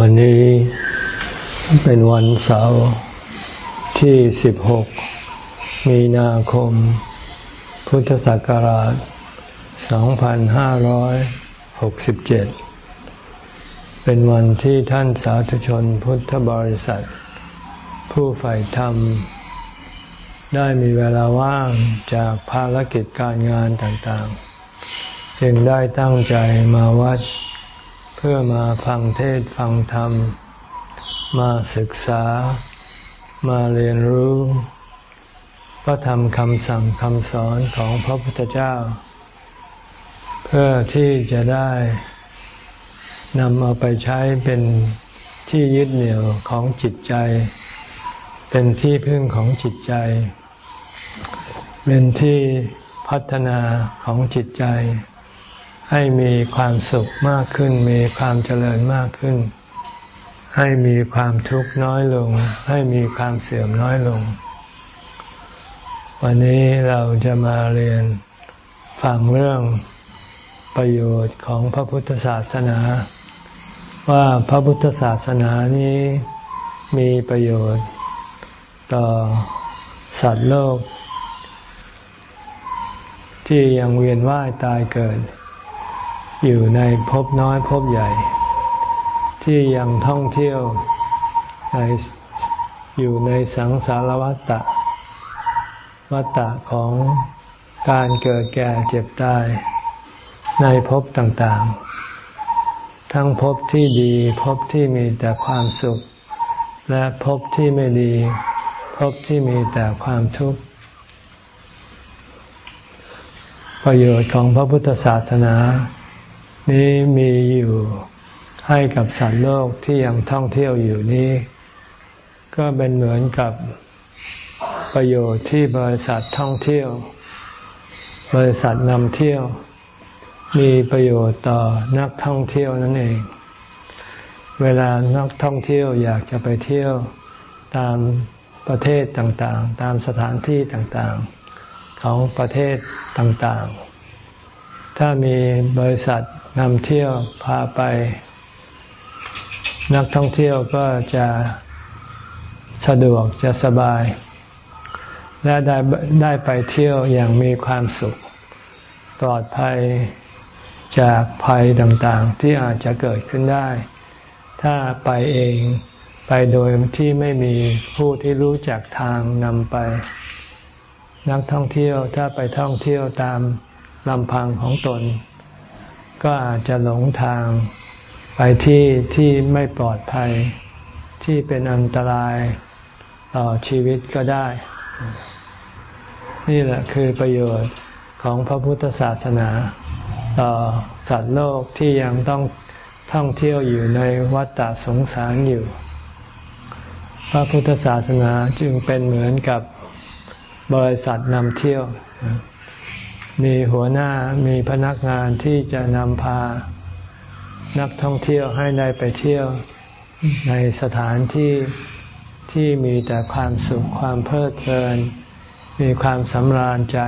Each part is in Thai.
วันนี้เป็นวันเสาร์ที่ 16 มีนาคม พุทธศักราช 2567 เป็นวันที่ท่านสาธุชนพุทธบริษัท ผู้ใฝ่ธรรม ได้มีเวลาว่างจากภารกิจการงานต่างๆ จึงได้ตั้งใจมาวัด เพื่อมาฟังเทศฟังธรรม มาศึกษา มาเรียนรู้ พระธรรมคำสั่งคำสอนของพระพุทธเจ้า เพื่อที่จะได้นำเอาไปใช้เป็นที่ยึดเหนี่ยวของจิตใจ เป็นที่พึ่งของจิตใจ เป็นที่พัฒนาของจิตใจ ให้มีความสุขมากขึ้น มีความเจริญมากขึ้น ให้มีความทุกข์น้อยลง ให้มีความเสื่อมน้อยลง วันนี้เราจะมาเรียนฟังเรื่องประโยชน์ของพระพุทธศาสนา ว่าพระพุทธศาสนานี้มีประโยชน์ต่อสัตว์โลก ที่ยังเวียนว่ายตายเกิด อยู่ในภพน้อยภพใหญ่ ที่ยังท่องเที่ยวในอยู่ในสังสารวัฏฏะวัฏฏะของการเกิดแก่เจ็บตายในภพต่างๆ ทั้งภพที่ดีภพที่มีแต่ความสุข และภพที่ไม่ดีภพที่มีแต่ความทุกข์ ประโยชน์ของพระพุทธศาสนา นี้มีอยู่ให้กับสัตว์โลกที่ยังท่องเที่ยวอยู่นี้ ก็เป็นเหมือนกับประโยชน์ที่บริษัทท่องเที่ยว บริษัทนำเที่ยว มีประโยชน์ต่อนักท่องเที่ยวนั่นเอง เวลานักท่องเที่ยวอยากจะไปเที่ยวตามประเทศต่างๆ ตามสถานที่ต่างๆ ของประเทศต่างๆ ถ้ามีบริษัทนำเที่ยวพาไป นักท่องเที่ยวก็จะสะดวกจะสบาย และได้ได้ไปเที่ยวอย่างมีความสุข ปลอดภัยจากภัยต่างๆ ที่อาจจะเกิดขึ้นได้ ถ้าไปเองไปโดยที่ไม่มีผู้ที่รู้จักทางนำไป นักท่องเที่ยวถ้าไปท่องเที่ยวตาม ลำพังของตน ก็อาจจะหลงทางไปที่ที่ไม่ปลอดภัยที่เป็นอันตรายต่อชีวิตก็ได้ นี่แหละคือประโยชน์ของพระพุทธศาสนา ต่อสัตว์โลกที่ยังต้องท่องเที่ยวอยู่ในวัฏฏะสงสารอยู่ พระพุทธศาสนาจึงเป็นเหมือนกับบริษัทนำเที่ยว มีหัวหน้ามีพนักงานที่จะนำพา นักท่องเที่ยวให้ได้ไปเที่ยวในสถานที่ที่มีแต่ความสุขความเพลิดเพลิน มีความสำราญใจ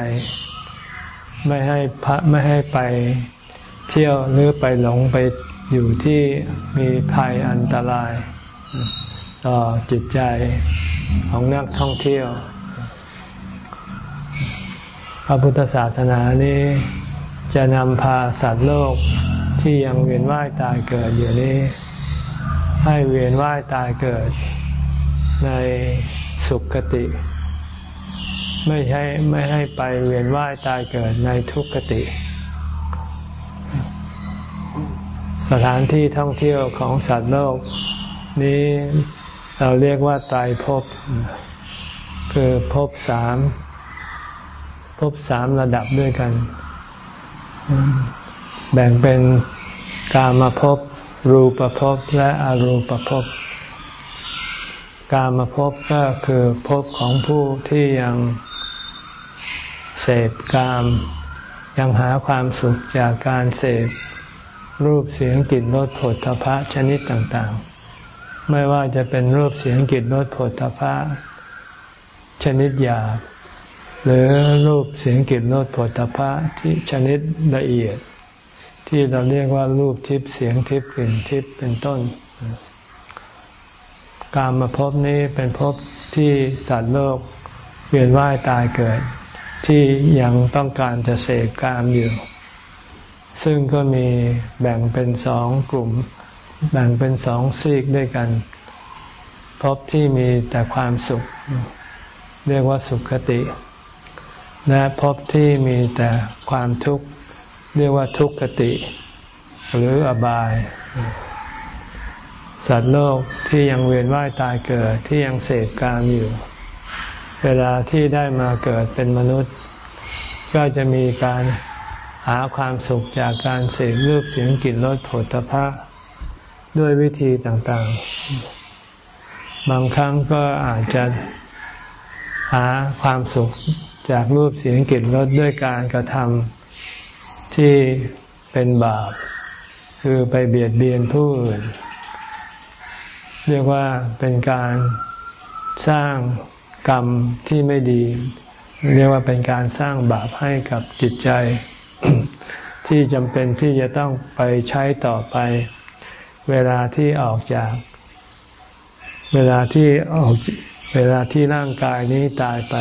ไม่ให้พระไม่ให้ไปเที่ยวหรือไปหลงไปอยู่ที่มีภัยอันตราย ต่อจิตใจของนักท่องเที่ยว พระพุทธศาสนานี้จะนำพาสัตว์โลกที่ยังเวียนว่ายตายเกิดอยู่นี้ ให้เวียนว่ายตายเกิดในสุขติ ไม่ใช่ไม่ให้ไปเวียนว่ายตายเกิดในทุกขติ สถานที่ท่องเที่ยวของสัตว์โลก นี้เราเรียกว่าตายภพคือภพสาม ภพสามระดับด้วยกัน แบ่งเป็นกามภพรูปภพและอรูปภพกามภพก็คือภพของผู้ที่ยังเสพกาม ยังหาความสุขจากการเสพรูปเสียงกลิ่นรสผลทพะชนิดต่างๆ ไม่ว่าจะเป็นรูปเสียงกลิ่นรสผลทพะชนิดหยาบ หรือรูปเสียงกลิ่นรสผลตภะที่ชนิดละเอียด ที่เราเรียกว่ารูปทิพย์เสียงทิพย์กลิ่นทิพย์เป็นต้น การมาพบนี้เป็นภพที่สัตว์โลกเวียนว่ายตายเกิด ที่ยังต้องการจะเสกกามอยู่ ซึ่งก็มีแบ่งเป็นสองกลุ่ม แบ่งเป็นสองซีกด้วยกัน พบที่มีแต่ความสุข เรียกว่าสุขคติ และพบที่มีแต่ความทุกข์เรียกว่าทุกขติ หรืออบาย สัตว์โลกที่ยังเวียนว่ายตายเกิดที่ยังเสพกามอยู่ เวลาที่ได้มาเกิดเป็นมนุษย์ ก็จะมีการหาความสุขจากการเสพรูปเสียงกลิ่นรสผลพระด้วยวิธีต่างๆ บางครั้งก็อาจจะหาความสุข จากรูปเสียงกลิ่นรสด้วยการกระทำที่เป็นบาป คือไปเบียดเบียนผู้อื่น เรียกว่าเป็นการสร้างกรรมที่ไม่ดี เรียกว่าเป็นการสร้างบาปให้กับจิตใจ ที่จำเป็นที่จะต้องไปใช้ต่อไป เวลาที่ออกจาก เวลาที่ออกเวลาที่ร่างกายนี้ตายไป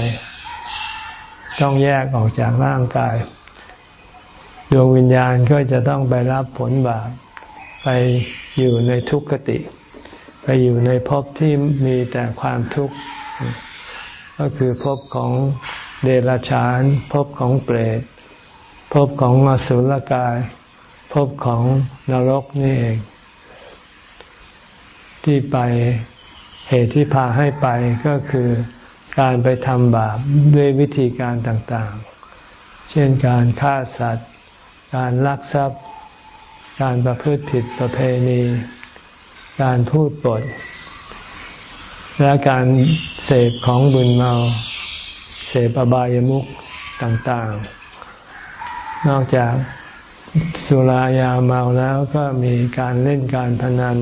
ต้องแยกออกจากร่างกาย ดวงวิญญาณก็จะต้องไปรับผลบาปไปอยู่ในทุกขติ ไปอยู่ในภพที่มีแต่ความทุกข์ ก็คือภพของเดรัจฉานภพของเปรตภพของอสุรกายภพของนรกนี่เอง ที่ไปเหตุที่พาให้ไปก็คือ การไปทำบาปด้วยวิธีการต่างๆ เช่นการฆ่าสัตว์ การลักทรัพย์ การประพฤติผิดประเพณี การพูดปด และการเสพของบุญเมา เสพอบายามุขต่างๆ นอกจากสุรายาเมาแล้วก็มีการเล่นการพนัน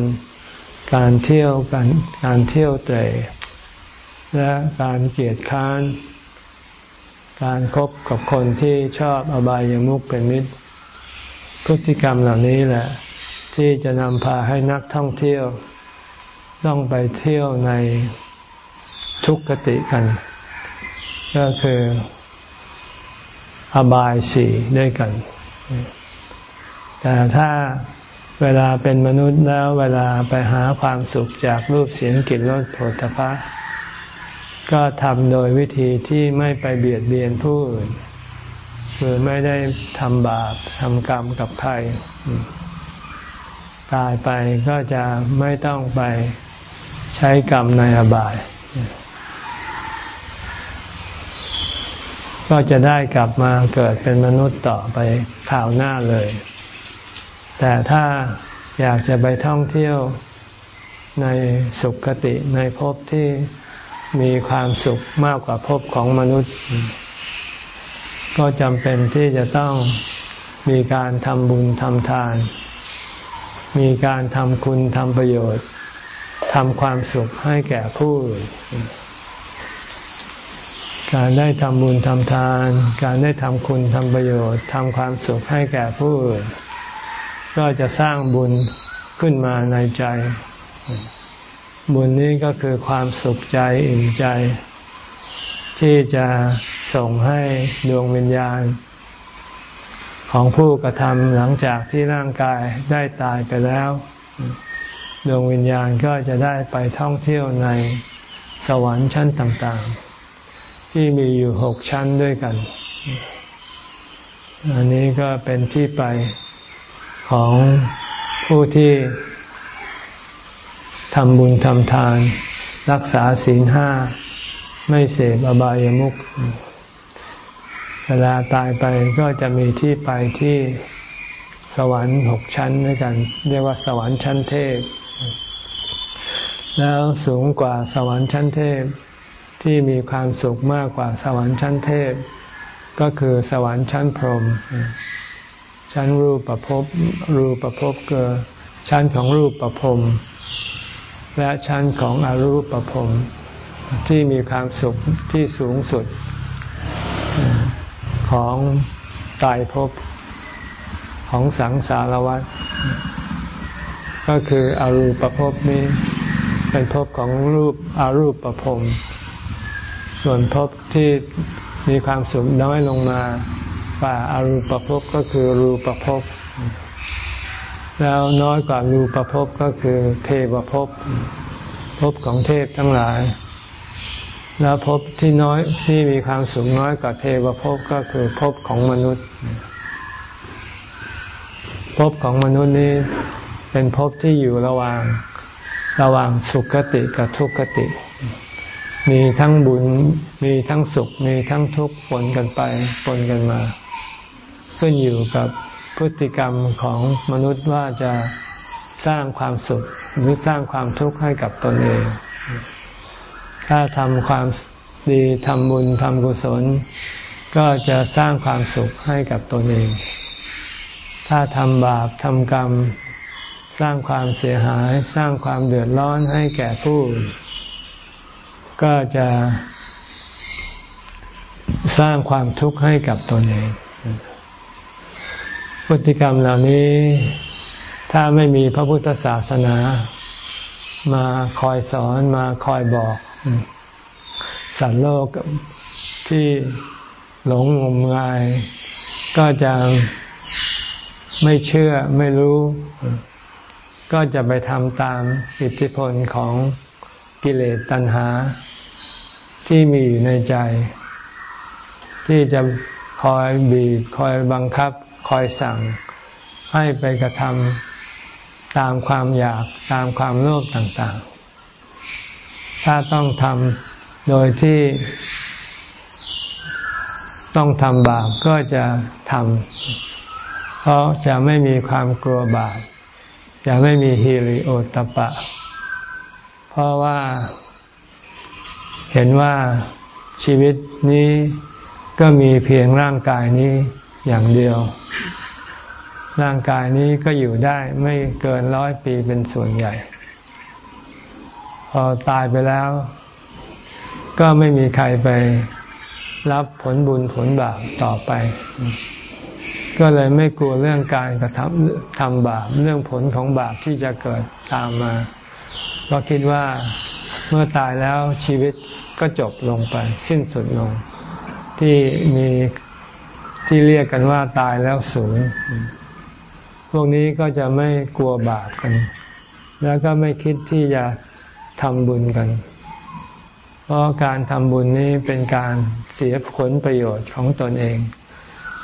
การเที่ยวการการเที่ยวเตะ และการเกียดค้าน การครบกับคนที่ชอบอบายามุขเป็นมิตร พฤติกรรมเหล่านี้แหละ ที่จะนำพาให้นักท่องเที่ยว ต้องไปเที่ยวในทุกขติกัน ก็คืออบายสี่ด้วยกัน แต่ถ้าเวลาเป็นมนุษย์แล้วเวลาไปหาความสุขจากรูปเสียงกลิ่นรสโผฏฐะ ก็ทำโดยวิธีที่ไม่ไปเบียดเบียนผู้อื่นคือไม่ได้ทำบาปทำกรรมกับใคร ตายไปก็จะไม่ต้องไปใช้กรรมในอบาย ก็จะได้กลับมาเกิดเป็นมนุษย์ต่อไปข่าวหน้าเลย แต่ถ้าอยากจะไปท่องเที่ยวในสุขคติในภพที่ มีความสุขมากกว่าภพของมนุษย์ ก็จำเป็นที่จะต้องมีการทำบุญทำทาน มีการทำคุณทำประโยชน์ทำความสุขให้แก่ผู้อื่นการได้ทำบุญทำทาน การได้ทำคุณทำประโยชน์ทำความสุขให้แก่ผู้อื่นก็จะสร้างบุญขึ้นมาในใจ บุญนี้ก็คือความสุขใจอิ่มใจ ที่จะส่งให้ดวงวิญญาณ ของผู้กระทำหลังจากที่ร่างกายได้ตายไปแล้ว ดวงวิญญาณก็จะได้ไปท่องเที่ยวในสวรรค์ชั้นต่างๆ ที่มีอยู่หกชั้นด้วยกัน อันนี้ก็เป็นที่ไปของผู้ที่ ทำบุญทำทาน รักษาศีลห้า ไม่เสพอบายามุข เวลาตายไปก็จะมีที่ไปที่สวรรค์หกชั้นด้วยกัน เรียกว่าสวรรค์ชั้นเทพ แล้วสูงกว่าสวรรค์ชั้นเทพที่มีความสุขมากกว่าสวรรค์ชั้นเทพ ก็คือสวรรค์ชั้นพรหมชั้นรูปประพบรูปประพบเกิดชั้นของรูปประพรม และชั้นของอรูปประพที่มีความสุขที่สูงสุดของตายภพของสังสารวัฏก็คืออรูปภพนี้เเป็นภพของรูปอารูปประพรมส่วนภพที่มีความสุขน้อยลงมาป่าอารูปภพก็คือรูปภพ แล้วน้อยกว่ารูปภพก็คือเทวภพภพของเทพทั้งหลาย แล้วภพที่น้อยที่มีความสูงน้อยกว่าเทวภพก็คือภพของมนุษย์ภพของมนุษย์นี้เป็นภพที่อยู่ระหว่างระหว่างสุขติกับทุกขติ มีทั้งบุญมีทั้งสุข มีทั้งทุกข์ปนกันไปปนกันมา ขึ้นอยู่กับ พฤติกรรมของมนุษย์ว่าจะสร้างความสุขหรือสร้างความทุกข์ให้กับตนเอง ถ้าทำความดีทำบุญทำกุศล ก็จะสร้างความสุขให้กับตนเอง ถ้าทำบาปทำกรรม สร้างความเสียหาย สร้างความเดือดร้อนให้แก่ผู้ ก็จะสร้างความทุกข์ให้กับตนเอง พฤติกรรมเหล่านี้ ถ้าไม่มีพระพุทธศาสนา มาคอยสอนมาคอยบอก สัตว์โลกที่หลงงมงาย ก็จะไม่เชื่อไม่รู้ ก็จะไปทำตามอิทธิพลของกิเลสตัณหา ที่มีอยู่ในใจ ที่จะคอยบีบคอยบังคับ คอยสั่งให้ไปกระทำตามความอยากตามความโลภต่างๆ ถ้าต้องทำโดยที่ต้องทำบาปก็จะทำ เพราะจะไม่มีความกลัวบาป จะไม่มีฮิริโอตปะ เพราะว่า เห็นว่าชีวิตนี้ก็มีเพียงร่างกายนี้ อย่างเดียว ร่างกายนี้ก็อยู่ได้ไม่เกินร้อยปีเป็นส่วนใหญ่ พอตายไปแล้ว ก็ไม่มีใครไปรับผลบุญผลบาปต่อไป ก็เลยไม่กลัวเรื่องการกระทำทำบาปเรื่องผลของบาปที่จะเกิดตามมาเพราะคิดว่าเมื่อตายแล้วชีวิตก็จบลงไป สิ้นสุดลง ที่มี ที่เรียกกันว่าตายแล้วสูญพวกนี้ก็จะไม่กลัวบาปกัน แล้วก็ไม่คิดที่จะทำบุญกัน เพราะการทำบุญนี้เป็นการเสียผลประโยชน์ของตนเอง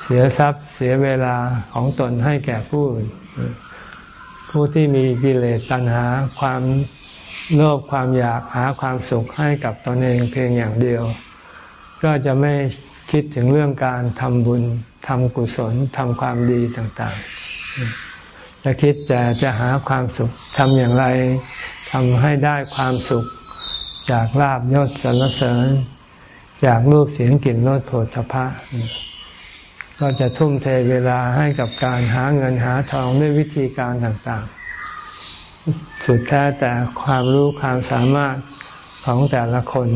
เสียทรัพย์เสียเวลาของตนให้แก่ผู้อื่นผู้ที่มีกิเลสตัณหาความโลภความอยากหาความสุขให้กับตนเองเพียงอย่างเดียว ก็จะไม่ คิดถึงเรื่องการทำบุญทำกุศลทำความดีต่างๆจะคิดจะจะหาความสุขทำอย่างไรทำให้ได้ความสุข จากลาบยศสรรเสริญ จากรูปเสียงกลิ่นรสโผฏฐพะก็จะทุ่มเทเวลาให้กับการหาเงินหาทองด้วยวิธีการต่างๆ สุดแท้แต่ความรู้ความสามารถของแต่ละคน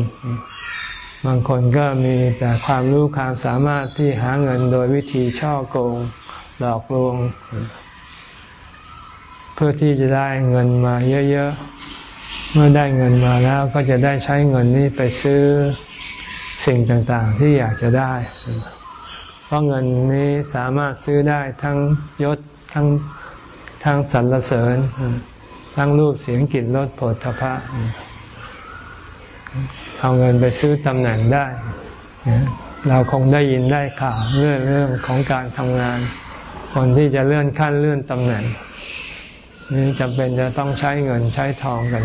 บางคนก็มีแต่ความรู้ความสามารถที่หาเงินโดยวิธีช่อโกงหลอกลวง เพื่อที่จะได้เงินมาเยอะๆ เมื่อได้เงินมาแล้วก็จะได้ใช้เงินนี้ไปซื้อสิ่งต่างๆ ที่อยากจะได้ เพราะเงินนี้สามารถซื้อได้ทั้งยศทั้งทั้งสรรเสริญ ทั้งรูปเสียงกลิ่นรสผลทพะ เอาเงินไปซื้อตำแหน่งได้ เราคงได้ยินได้ข่าวเรื่องเรื่องของการทำงาน คนที่จะเลื่อนขั้นเลื่อนตำแหน่งนี่จำเป็นจะต้องใช้เงินใช้ทองกัน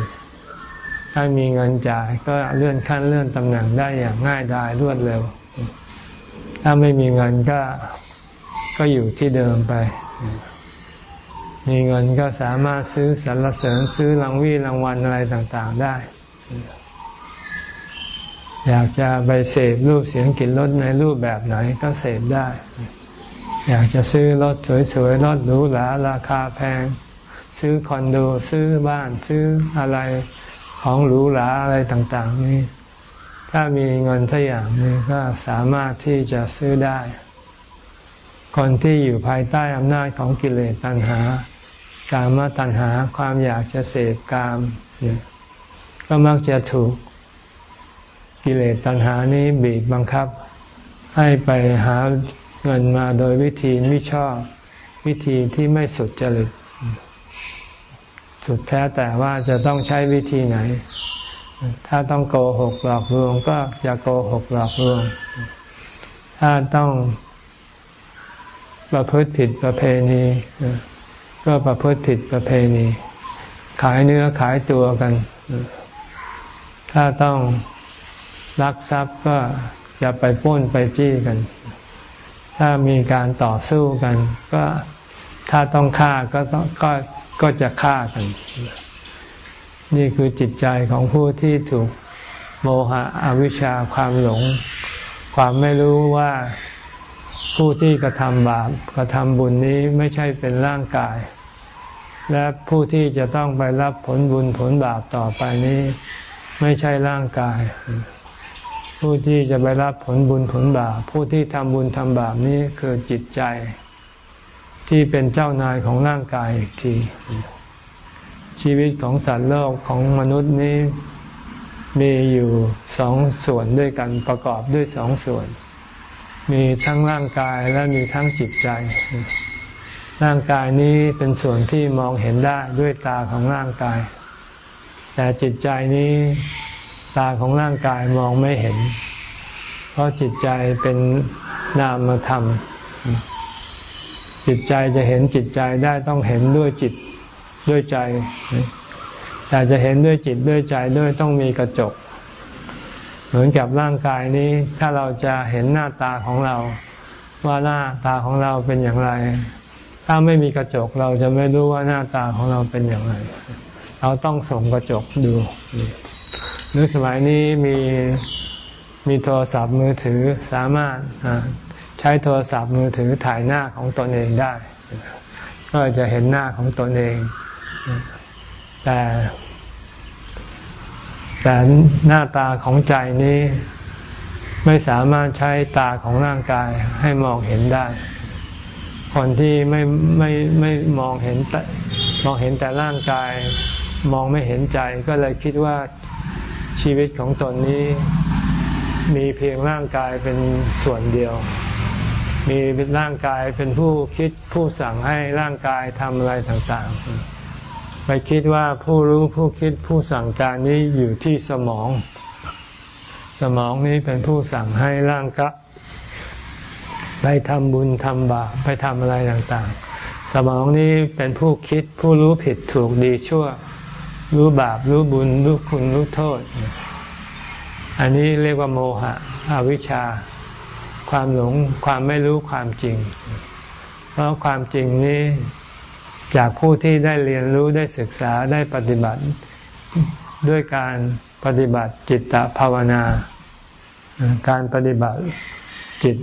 ถ้ามีเงินจ่ายก็เลื่อนขั้นเลื่อนตำแหน่งได้อย่างง่ายดายรวดเร็ว ถ้าไม่มีเงินก็ก็อยู่ที่เดิมไป มีเงินก็สามารถซื้อสรรเสริญซื้อรางวีรางวัลอะไรต่าง ๆได้ อยากจะไปเสพรูปเสียงกลิ่นรสในรูปแบบไหนก็เสพได้ อยากจะซื้อรถสวยๆรถหรูหราราคาแพง ซื้อคอนโดซื้อบ้านซื้ออะไรของหรูหราอะไรต่าง ๆ นี่ ถ้ามีเงินทุกอย่างนี้ก็สามารถที่จะซื้อได้ คนที่อยู่ภายใต้อำนาจของกิเลสตัณหา การมาตัณหาความอยากจะเสพกาม ก็มักจะถูก กิเลสตัณหานี้บีบบังคับ ให้ไปหาเงินมาโดยวิธีไม่ชอบ วิธีที่ไม่สุดจริตสุดแท้แต่ว่าจะต้องใช้วิธีไหน ถ้าต้องโกหกหลอกลวง ก็จะโกหกหลอกลวง ถ้าต้องประพฤติผิดประเพณี ก็ประพฤติผิดประเพณี ขายเนื้อขายตัวกัน ถ้าต้อง ลักทรัพย์ก็จะไปป้นไปจี้กัน ถ้ามีการต่อสู้กัน ก็ถ้าต้องฆ่าก็ต้องก็ก็จะฆ่ากัน นี่คือจิตใจของผู้ที่ถูกโมหะอวิชชาความหลง ความไม่รู้ว่าผู้ที่กระทำบาปกระทำบุญนี้ไม่ใช่เป็นร่างกาย และผู้ที่จะต้องไปรับผลบุญผลบาปต่อไปนี้ ไม่ใช่ร่างกาย ผู้ที่จะไปรับผลบุญผลบาปผู้ที่ทำบุญทำบาปนี้คือจิตใจที่เป็นเจ้านายของร่างกายอีกที ชีวิตของสัตว์โลกของมนุษย์นี้มีอยู่สองส่วนด้วยกันประกอบด้วยสองส่วน มีทั้งร่างกายและมีทั้งจิตใจ ร่างกายนี้เป็นส่วนที่มองเห็นได้ด้วยตาของร่างกาย แต่จิตใจนี้ ตาของร่างกายมองไม่เห็น เพราะจิตใจเป็นนามธรรม จิตใจจะเห็นจิตใจได้ต้องเห็นด้วยจิตด้วยใจ แต่จะเห็นด้วยจิตด้วยใจด้วยต้องมีกระจก เหมือนกับร่างกายนี้ ถ้าเราจะเห็นหน้าตาของเรา ว่าหน้าตาของเราเป็นอย่างไร ถ้าไม่มีกระจกเราจะไม่รู้ว่าหน้าตาของเราเป็นอย่างไร เราต้องส่งกระจกดู หรือสมัยนี้มีมีโทรศัพท์มือถือสามารถใช้โทรศัพท์มือถือถ่ายหน้าของตนเองได้ ก็จะเห็นหน้าของตนเอง แต่แต่หน้าตาของใจนี้ไม่สามารถใช้ตาของร่างกายให้มองเห็นได้ คนที่ไม่ไม่ไม่มองเห็นแต่มองเห็นแต่ร่างกาย มองไม่เห็นใจก็เลยคิดว่า ชีวิตของตนนี้มีเพียงร่างกายเป็นส่วนเดียว มีร่างกายเป็นผู้คิดผู้สั่งให้ร่างกายทำอะไรต่างๆ ไปคิดว่าผู้รู้ผู้คิดผู้สั่งการนี้อยู่ที่สมอง สมองนี้เป็นผู้สั่งให้ร่างกะไปทำบุญทำบาปไปทำอะไรต่างๆ สมองนี้เป็นผู้คิดผู้รู้ผิดถูกดีชั่ว รู้บาปรู้บุญรู้คุณรู้โทษ อันนี้เรียกว่าโมหะอวิชชา ความหลงความไม่รู้ความจริง เพราะความจริงนี้จากผู้ที่ได้เรียนรู้ได้ศึกษาได้ปฏิบัติด้วยการปฏิบัติจิตตภาวนา การปฏิบัติจิต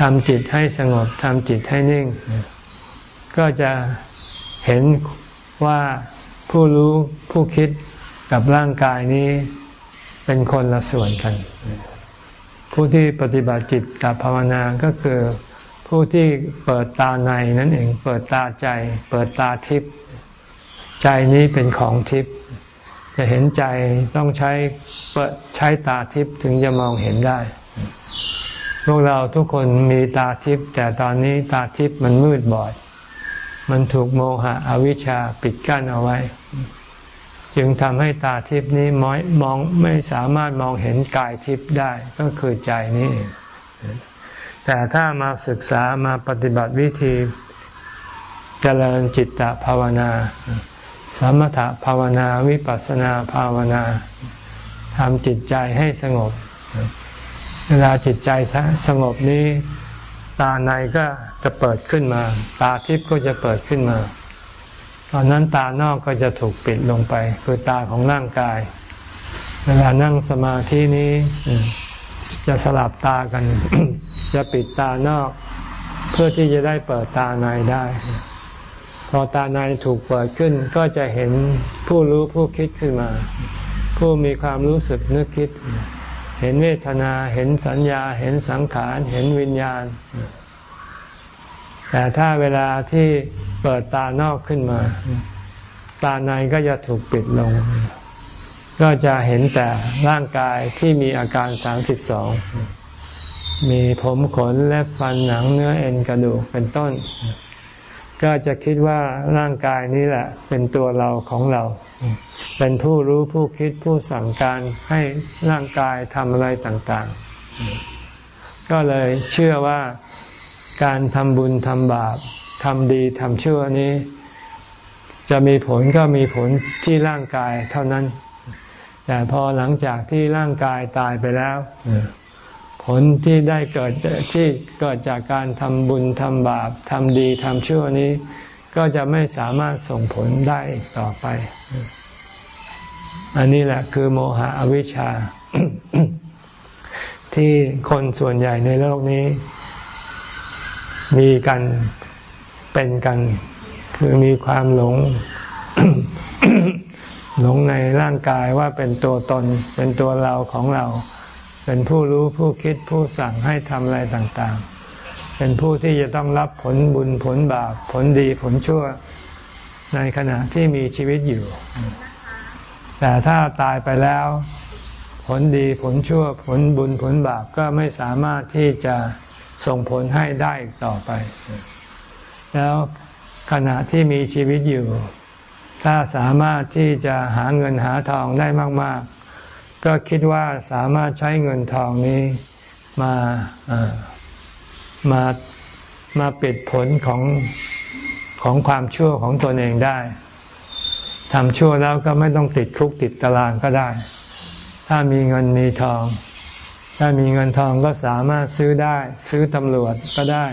ทำจิตให้สงบทำจิตให้นิ่ง ก็จะเห็นว่า ผู้รู้ผู้คิดกับร่างกายนี้เป็นคนละส่วนกัน ผู้ที่ปฏิบัติจิตตภาวนาก็คือผู้ที่เปิดตาในนั่นเอง เปิดตาใจ เปิดตาทิพย์ใจนี้เป็นของทิพย์จะเห็นใจต้องใช้เปิดใช้ตาทิพย์ถึงจะมองเห็นได้ พวกเราทุกคนมีตาทิพย์แต่ตอนนี้ตาทิพย์มันมืดบอด มันถูกโมหะอวิชชาปิดกั้นเอาไว้ จึงทำให้ตาทิพนี้มอยมองไม่สามารถมองเห็นกายทิพได้ก็คือใจนี้ แต่ถ้ามาศึกษามาปฏิบัติวิธีเจริญจิตตภาวนา สมถภาวนาวิปัสสนาภาวนาทำจิตใจให้สงบ เวลาจิตใจสงบนี้ ตาในก็ จะเปิดขึ้นมา ตาทิพย์ก็จะเปิดขึ้นมา ตอนนั้นตานอกก็จะถูกปิดลงไป คือตาของร่างกาย เวลานั่งสมาธินี้ จะสลับตากัน จะปิดตานอก เพื่อที่จะได้เปิดตาในได้ พอตาในถูกเปิดขึ้น ก็จะเห็นผู้รู้ผู้คิดขึ้นมา ผู้มีความรู้สึกนึกคิด เห็นเวทนาเห็นสัญญา เห็นสังขาร เห็นวิญญาณ แต่ถ้าเวลาที่เปิดตานอกขึ้นมา ตาในก็จะถูกปิดลง ก็จะเห็นแต่ร่างกายที่มีอาการสามสิบสองมีผมขนและฟันหนังเนื้อเอ็นกระดูกเป็นต้น ก็จะคิดว่าร่างกายนี้แหละ เป็นตัวเราของเรา เป็นผู้รู้ผู้คิดผู้สั่งการให้ร่างกายทำอะไรต่าง ๆ ก็เลยเชื่อว่า การทำบุญทำบาปทำดีทำชั่วนี้ จะมีผลก็มีผลที่ร่างกายเท่านั้น แต่พอหลังจากที่ร่างกายตายไปแล้ว ผลที่ได้เกิดที่เกิดจากการทำบุญทำบาปทำดีทำชั่วนี้ ก็จะไม่สามารถส่งผลได้อีกต่อไป อันนี้แหละคือโมหะอวิชชาที่คนส่วนใหญ่ในโลกนี้ มีกันเป็นกัน คือมีความหลง หลงในร่างกายว่าเป็นตัวตน เป็นตัวเราของเรา เป็นผู้รู้ผู้คิดผู้สั่งให้ทำอะไรต่างๆ เป็นผู้ที่จะต้องรับผลบุญผลบาปผลดีผลชั่วในขณะที่มีชีวิตอยู่ แต่ถ้าตายไปแล้ว ผลดีผลชั่ว ผลบุญผลบาปก็ไม่สามารถที่จะ ส่งผลให้ได้ต่อไป แล้วขณะที่มีชีวิตอยู่ ถ้าสามารถที่จะหาเงินหาทองได้มาก ๆ ก็คิดว่าสามารถใช้เงินทองนี้มามามาปิดผลของของความชั่วของตนเองได้ทำชั่วแล้วก็ไม่ต้องติดคุกติดตารางก็ได้ ถ้ามีเงินมีทอง ถ้ามีเงินทองก็สามารถซื้อได้ ซื้อตำรวจก็ได้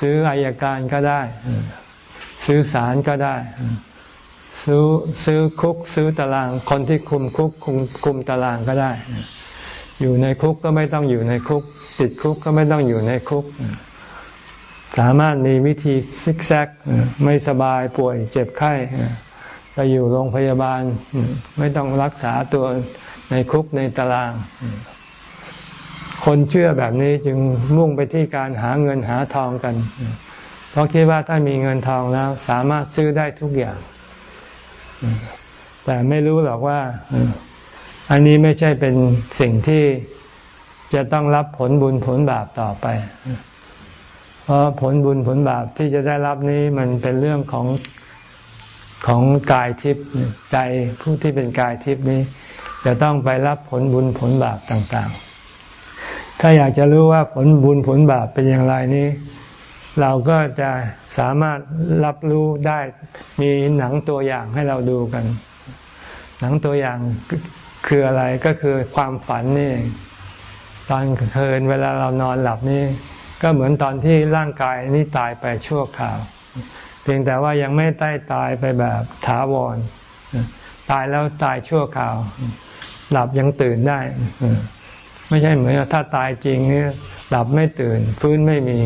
ซื้ออายการก็ได้ ซื้อศาลก็ได้ ซื้อซื้อคุกซื้อตาราง คนที่คุมคุกคุมคุมตารางก็ได้ อยู่ในคุกก็ไม่ต้องอยู่ในคุก ติดคุกก็ไม่ต้องอยู่ในคุก สามารถมีวิธีซิกแซกไม่สบายป่วยเจ็บไข้ไปอยู่โรงพยาบาล ไม่ต้องรักษาตัวในคุกในตาราง คนเชื่อแบบนี้จึงมุ่งไปที่การหาเงินหาทองกัน เพราะคิดว่าถ้ามีเงินทองแล้ว สามารถซื้อได้ทุกอย่าง แต่ไม่รู้หรอกว่า อันนี้ไม่ใช่เป็นสิ่งที่จะต้องรับผลบุญผลบาปต่อไป เพราะผลบุญผลบาปที่จะได้รับนี้มันเป็นเรื่องของของกายทิพย์ใจผู้ที่เป็นกายทิพย์นี้ จะต้องไปรับผลบุญผลบาปต่าง ๆ ถ้าอยากจะรู้ว่าผลบุญผลบาปเป็นอย่างไรนี้ เราก็จะสามารถรับรู้ได้มีหนังตัวอย่างให้เราดูกัน หนังตัวอย่างคืออะไรก็คือความฝันนี่ตอนคืนเวลาเรานอนหลับนี่ก็เหมือนตอนที่ร่างกายนี้ตายไปชั่วคราว เพียงแต่ว่ายังไม่ใต้ตายไปแบบถาวร ตายแล้วตายชั่วคราว หลับยังตื่นได้ ไม่ใช่เหมือนถ้าตายจริงเนี่ยหลับไม่ตื่น ฟื้นไม่มี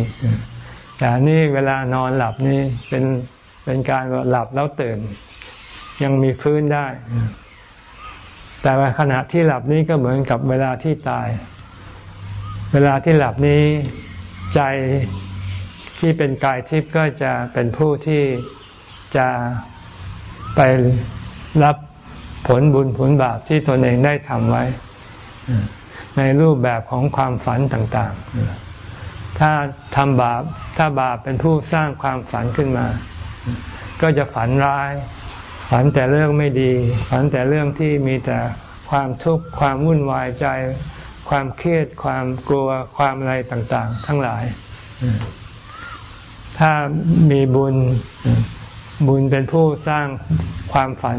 แต่นี่เวลานอนหลับนี่เป็นเป็นการหลับแล้วตื่น ยังมีฟื้นได้ แต่ขณะที่หลับนี้ก็เหมือนกับเวลาที่ตาย เวลาที่หลับนี้ใจที่เป็นกายทิพย์ก็จะเป็นผู้ที่จะไปรับผลบุญผลบาปที่ตนเองได้ทำไว้ ในรูปแบบของความฝันต่างๆ ถ้าทำบาป ถ้าบาปเป็นผู้สร้างความฝันขึ้นมา ก็จะฝันร้าย ฝันแต่เรื่องไม่ดี ฝันแต่เรื่องที่มีแต่ความทุกข์ ความวุ่นวายใจ ความเครียด ความกลัว ความอะไรต่างๆ ทั้งหลาย ถ้ามีบุญ บุญเป็นผู้สร้างความฝัน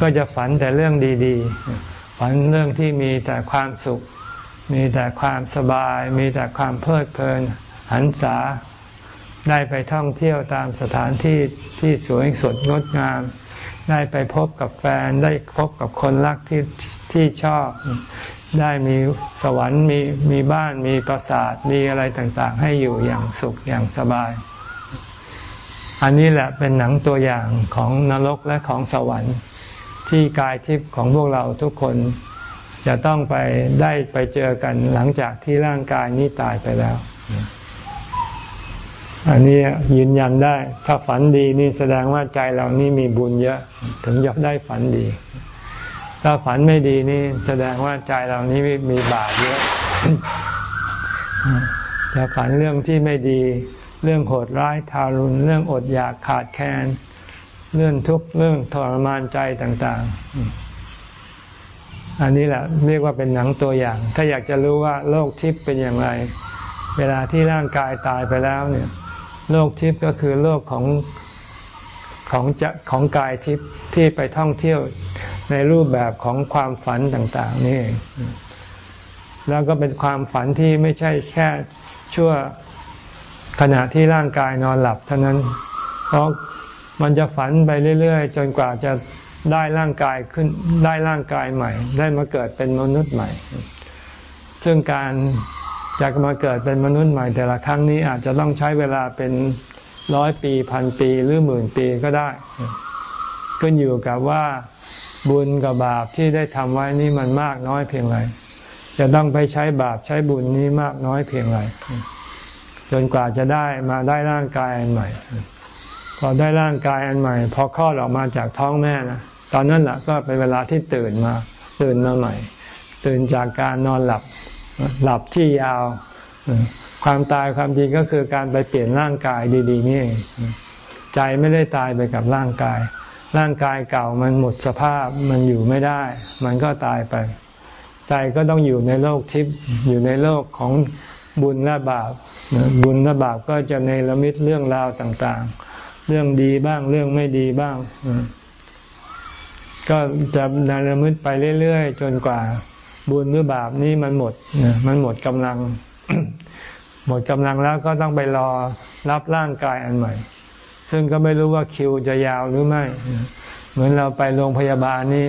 ก็จะฝันแต่เรื่องดี ๆ ฝันเรื่องที่มีแต่ความสุข มีแต่ความสบาย มีแต่ความเพลิดเพลิน หันษาได้ไปท่องเที่ยวตามสถานที่ที่สวยสดงดงาม ได้ไปพบกับแฟน ได้พบกับคนรักที่ที่ชอบ ได้มีสวรรค์มีมีบ้านมีปราสาทมีอะไรต่างๆ ให้อยู่อย่างสุขอย่างสบาย อันนี้แหละเป็นหนังตัวอย่างของนรกและของสวรรค์ ที่กายทิพย์ของพวกเราทุกคน จะต้องไปได้ไปเจอกันหลังจากที่ร่างกายนี้ตายไปแล้ว อันนี้ยืนยันได้ ถ้าฝันดีนี่แสดงว่าใจเรานี่มีบุญเยอะ ถึงจะได้ฝันดีถถ้าฝันไม่ดีนี่แสดงว่าใจเรานี้มีบาปเยอะจะฝันเรื่องที่ไม่ดี เรื่องโหดร้ายทารุณเรื่องอดอยากขาดแคลน เรื่องทุกข์เรื่องทรมานใจต่าง ๆ อันนี้แหละเรียกว่าเป็นหนังตัวอย่าง ถ้าอยากจะรู้ว่าโลกทิพย์เป็นอย่างไร เวลาที่ร่างกายตายไปแล้วเนี่ย โลกทิพย์ก็คือโลกของของจะของกายทิพย์ที่ไปท่องเที่ยวในรูปแบบของความฝันต่าง ๆ นี่ แล้วก็เป็นความฝันที่ไม่ใช่แค่ชั่วขณะที่ร่างกายนอนหลับเท่านั้น เพราะ มันจะฝันไปเรื่อย ๆ จนกว่าจะได้ร่างกายขึ้นได้ร่างกายใหม่ ได้มาเกิดเป็นมนุษย์ใหม่ ซึ่งการจะมาเกิดเป็นมนุษย์ใหม่ แต่ละครั้งนี้อาจจะต้องใช้เวลาเป็นร้อยปีพันปีหรือหมื่นปีก็ได้ขึ้นอยู่กับว่าบุญกับบาปที่ได้ทำไว้นี่มันมากน้อยเพียงไรจะต้องไปใช้บาปใช้บุญนี้มากน้อยเพียงไรจนกว่าจะได้มาได้ร่างกายใหม่ พอได้ร่างกายอันใหม่ พอคลอดออกมาจากท้องแม่นะตอนนั้นแหละก็เป็นเวลาที่ตื่นมา ตื่นมาใหม่ ตื่นจากการนอนหลับหลับที่ยาวความตายความจริงก็คือการไปเปลี่ยนร่างกายดีๆนี่เองใจไม่ได้ตายไปกับร่างกาย ร่างกายเก่ามันหมดสภาพมันอยู่ไม่ได้ มันก็ตายไป ใจก็ต้องอยู่ในโลกทิพย์อยู่ในโลกของบุญและบาปบุญและบาปก็จะในละมิตเรื่องราวต่างๆ เรื่องดีบ้างเรื่องไม่ดีบ้าง ก็จะนละมิตไปเรื่อยๆ จนกว่าบุญหรือบาปนี้มันหมดมันหมดกำลัง หมดกำลังแล้วก็ต้องไปรอรับร่างกายอันใหม่ ซึ่งก็ไม่รู้ว่าคิวจะยาวหรือไม่ เหมือนเราไปโรงพยาบาลนี่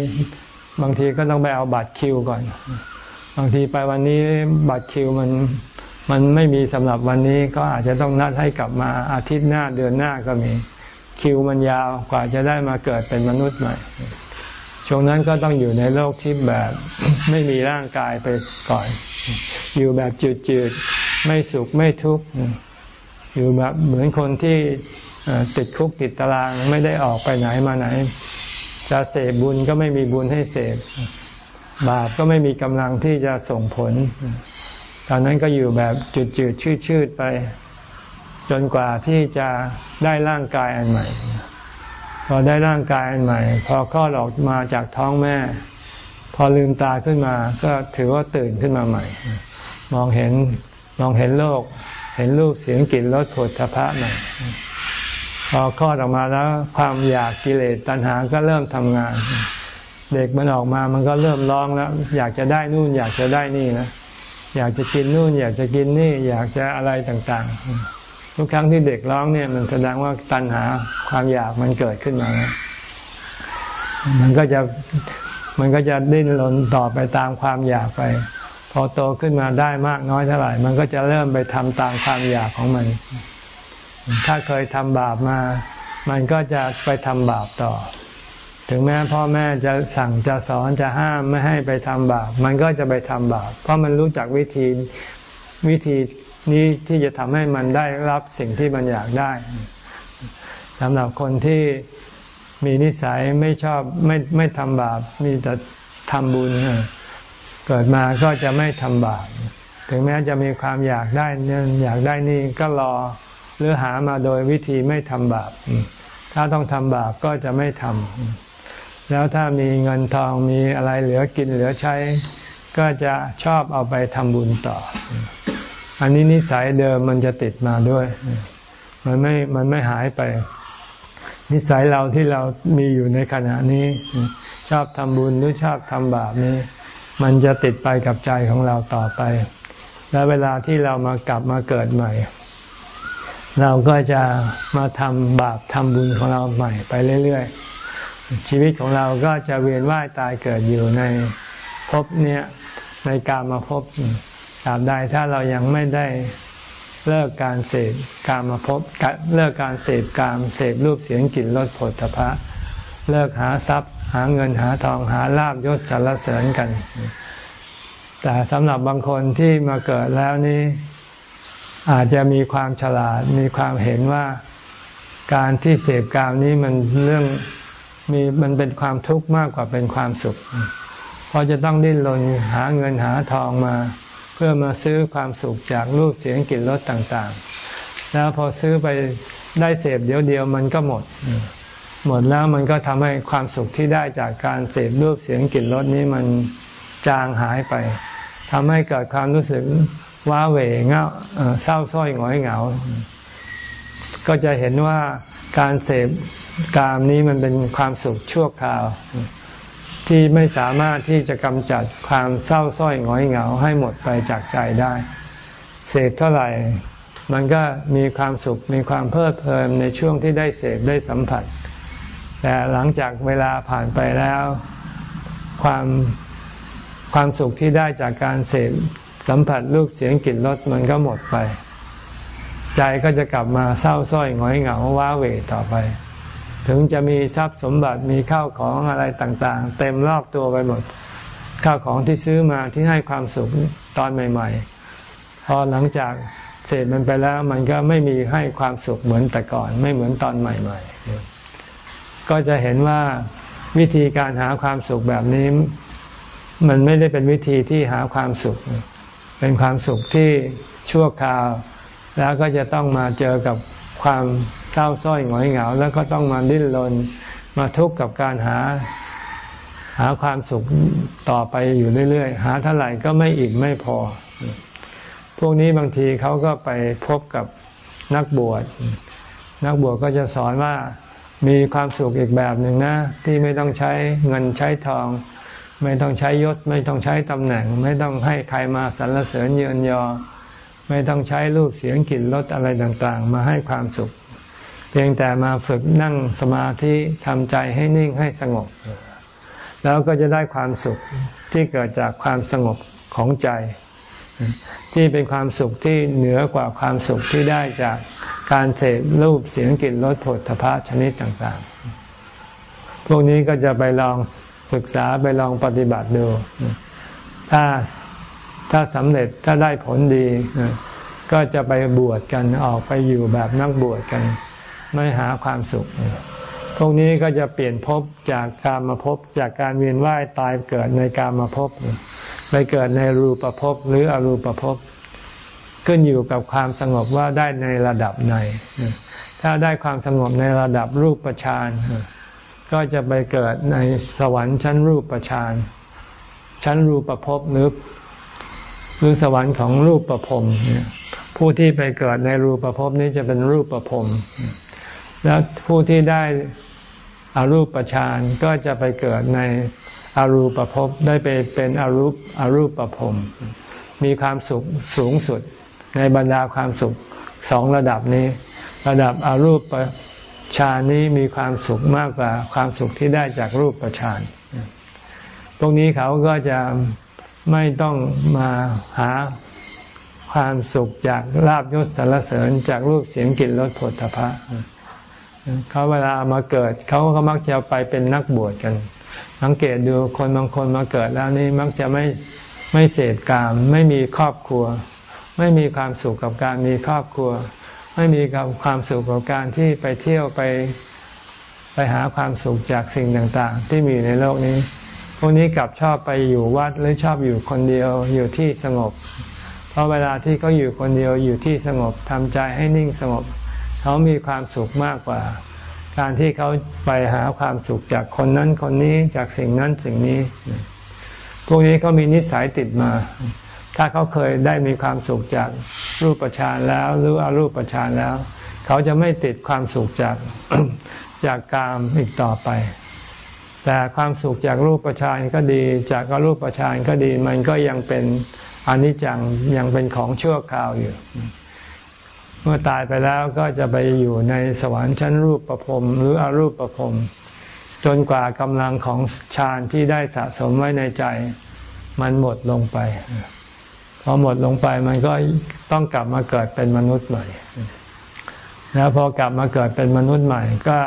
บางทีก็ต้องไปเอาบัตรคิวก่อน บางทีไปวันนี้บัตรคิวมัน มันไม่มีสำหรับวันนี้ก็อาจจะต้องนัดให้กลับมาอาทิตย์หน้าเดือนหน้าก็มี คิวมันยาวกว่าจะได้มาเกิดเป็นมนุษย์ใหม่ ช่วงนั้นก็ต้องอยู่ในโลกที่แบบไม่มีร่างกายไปก่อน อยู่แบบจืดไม่สุขไม่ทุกข์ อยู่แบบเหมือนคนที่ติดคุกติดตารางไม่ได้ออกไปไหนมาไหน จะเสพบุญก็ไม่มีบุญให้เสพบาปก็ไม่มีกำลังที่จะส่งผล ตอนนั้นก็อยู่แบบจืดๆชืดๆไป จนกว่าที่จะได้ร่างกายอันใหม่ พอได้ร่างกายอันใหม่ พอคลอดออกมาจากท้องแม่ พอลืมตาขึ้นมา ก็ถือว่าตื่นขึ้นมาใหม่ มองเห็นมองเห็นโลก เห็นรูปเสียงกลิ่นรสผลพะใหม่พอคลอดออกมาแล้วความอยากกิเลสตัณหาก็เริ่มทำงาน เด็กมันออกมามันก็เริ่มร้องแล้ว อยากจะได้นู่นอยากจะได้นี่นะ อยากจะกินนู่น อยากจะกินนี่ อยากจะอะไรต่างๆ ทุกครั้งที่เด็กร้องเนี่ย มันแสดงว่าตัณหาความอยากมันเกิดขึ้นมาแล้วมันก็จะมันก็จะดิ้นรนต่อไปตามความอยากไป พอโตขึ้นมาได้มากน้อยเท่าไหร่ มันก็จะเริ่มไปทำตามความอยากของมัน ถ้าเคยทำบาปมา มันก็จะไปทำบาปต่อ ถึงแม้พ่อแม่จะสั่งจะสอนจะห้ามไม่ให้ไปทำบาปมันก็จะไปทำบาปเพราะมันรู้จักวิธีวิธีนี้ที่จะทำให้มันได้รับสิ่งที่มันอยากได้สำหรับคนที่มีนิสัยไม่ชอบไม่ไม่ทำบาปมีแต่ทำบุญเกิดมาก็จะไม่ทำบาปถึงแม้จะมีความอยากได้นี่อยากได้นี่ก็รอหรือหามาโดยวิธีไม่ทำบาปถ้าต้องทำบาปก็จะไม่ทำ แล้วถ้ามีเงินทองมีอะไรเหลือกินเหลือใช้ ก็จะชอบเอาไปทำบุญต่อ อันนี้นิสัยเดิมมันจะติดมาด้วย มันไม่มันไม่หายไป นิสัยเราที่เรามีอยู่ในขณะนี้ ชอบทำบุญหรือชอบทำบาปนี้ มันจะติดไปกับใจของเราต่อไป และเวลาที่เรามากลับมาเกิดใหม่ เราก็จะมาทำบาปทำบุญของเราใหม่ไปเรื่อย ๆ ชีวิตของเราก็จะเวียนว่ายตายเกิดอยู่ในภพเนี้ยในการมาภพตราบใดถ้าเรายังไม่ได้เลิกการเสพการมาพบเลิกการเสพการเสพรูปเสียงกลิ่นรสผลพระเลิกหาทรัพย์ หาเงินหาทองหาลาบยศสรรเสริญกัน แต่สำหรับบางคนที่มาเกิดแล้วนี้ อาจจะมีความฉลาดมีความเห็นว่าการที่เสพกามนี้มันเรื่อง มีมันเป็นความทุกข์มากกว่าเป็นความสุข เพราะจะต้องดิ้นรนหาเงินหาทองมา เพื่อมาซื้อความสุขจากรูปเสียงกลิ่นรสต่างๆ แล้วพอซื้อไปได้เสพเดียวเดียวมันก็หมด หมดแล้วมันก็ทำให้ความสุขที่ได้จากการเสพรูปเสียงกลิ่นรสนี้มันจางหายไปทำให้เกิดความรู้สึกว้าเหวเงาเศร้าส้อยหงอยเหงา ก็จะเห็นว่า การเสพกามนี้มันเป็นความสุขชั่วคราว ที่ไม่สามารถที่จะกำจัดความเศร้าส้อยหงอยเหงาให้หมดไปจากใจได้ เสพเท่าไหร่ มันก็มีความสุขมีความเพลิดเพลินในช่วงที่ได้เสพได้สัมผัส แต่หลังจากเวลาผ่านไปแล้ว ความความสุขที่ได้จากการเสพสัมผัสรูปเสียงกลิ่นรสมันก็หมดไป ใจก็จะกลับมาเศร้าส้อยหงอยเหงาว้าเหวต่อไป ถึงจะมีทรัพย์สมบัติมีข้าวของอะไรต่างๆ เต็มรอบตัวไปหมด ข้าวของที่ซื้อมาที่ให้ความสุขตอนใหม่ ๆ พอหลังจากเสพมันไปแล้วมันก็ไม่มีให้ความสุขเหมือนแต่ก่อน ไม่เหมือนตอนใหม่ ๆ ก็จะเห็นว่าวิธีการหาความสุขแบบนี้ มันไม่ได้เป็นวิธีที่หาความสุข เป็นความสุขที่ชั่วคราว แล้วก็จะต้องมาเจอกับความเศร้าส้อยหงอยเหงา แล้วก็ต้องมาดิ้นรนมาทุกข์กับการหา หาความสุขต่อไปอยู่เรื่อยๆ หาเท่าไหร่ก็ไม่อิ่มไม่พอ พวกนี้บางทีเขาก็ไปพบกับนักบวช นักบวชก็จะสอนว่ามีความสุขอีกแบบหนึ่งนะ ที่ไม่ต้องใช้เงินใช้ทอง ไม่ต้องใช้ยศ ไม่ต้องใช้ตำแหน่ง ไม่ต้องให้ใครมาสรรเสริญเยินยอ ไม่ต้องใช้รูปเสียงกลิ่นรสอะไรต่างๆ มาให้ความสุข เพียงแต่มาฝึกนั่งสมาธิทำใจให้นิ่งให้สงบ แล้วก็จะได้ความสุขที่เกิดจากความสงบของใจ ที่เป็นความสุขที่เหนือกว่าความสุขที่ได้จากการเสพรูปเสียงกลิ่นรสผลทพะชนิดต่างๆ พวกนี้ก็จะไปลองศึกษาไปลองปฏิบัติดู ถ้า ถ้าสำเร็จถ้าได้ผลดี ก็จะไปบวชกันออกไปอยู่แบบนักบวชกัน ไม่หาความสุข พวกนี้ก็จะเปลี่ยนภพจากการมาภพจากการเวียนว่ายตายเกิดในการมาภพไปเกิดในรูปภพหรืออรูปภพขึ้นอยู่กับความสงบว่าได้ในระดับไหนถ้าได้ความสงบในระดับรูปฌานก็จะไปเกิดในสวรรค์ชั้นรูปประชานชั้นรูปประพบหรือ หรือสวรรค์ของรูปประพรมผู้ที่ไปเกิดในรูปประพบนี้จะเป็นรูปประพรมแล้วผู้ที่ได้อารูปประชานก็จะไปเกิดในอารูปประพบได้ไปเป็นอารูปอารูปประพรมมีความสุขสูงสุดในบรรดาความสุขสองระดับนี้ ระดับอารูปฌานนี้มีความสุขมากกว่าความสุขที่ได้จากรูปประฌานพวกนี้เขาก็จะ ไม่ต้องมาหาความสุขจากลาบยศสารเสริญจากรูปเสียงกลิ่นรสผลพะเขาเวลามาเกิด เขาก็มักจะไปเป็นนักบวชกัน สังเกตดูคนบางคนมาเกิดแล้วนี่มักจะไม่ไม่เสพกาม ไม่มีครอบครัว ไม่มีความสุขกับการมีครอบครัว ไม่มีความสุขกับการที่ไปเที่ยวไปไปหาความสุขจากสิ่งต่าง ๆ ที่มีในโลกนี้ พวกนี้กลับชอบไปอยู่วัดหรือชอบอยู่คนเดียวอยู่ที่สงบ เพราะเวลาที่เขาอยู่คนเดียวอยู่ที่สงบทำใจให้นิ่งสงบ เขามีความสุขมากกว่า การที่เขาไปหาความสุขจากคนนั้นคนนี้จากสิ่งนั้นสิ่งนี้ พวกนี้เขามีนิสัยติดมา ถ้าเขาเคยได้มีความสุขจากรูปฌานแล้ว หรืออารูปฌานแล้ว เขาจะไม่ติดความสุขจากจากกามอีกต่อไป แต่ความสุขจากรูปฌานก็ดี จากอารูปฌานก็ดี มันก็ยังเป็นอนิจจังยังเป็นของชั่วคราวอยู่ เมื่อตายไปแล้วก็จะไปอยู่ในสวรรค์ชั้นรูปประพรมหรืออรูปประพรมจนกว่ากำลังของฌานที่ได้สะสมไว้ในใจ มันหมดลงไปพอหมดลงไปมันก็ต้องกลับมาเกิดเป็นมนุษย์ใหม่ แล้วพอกลับมาเกิดเป็นมนุษย์ใหม่ ก็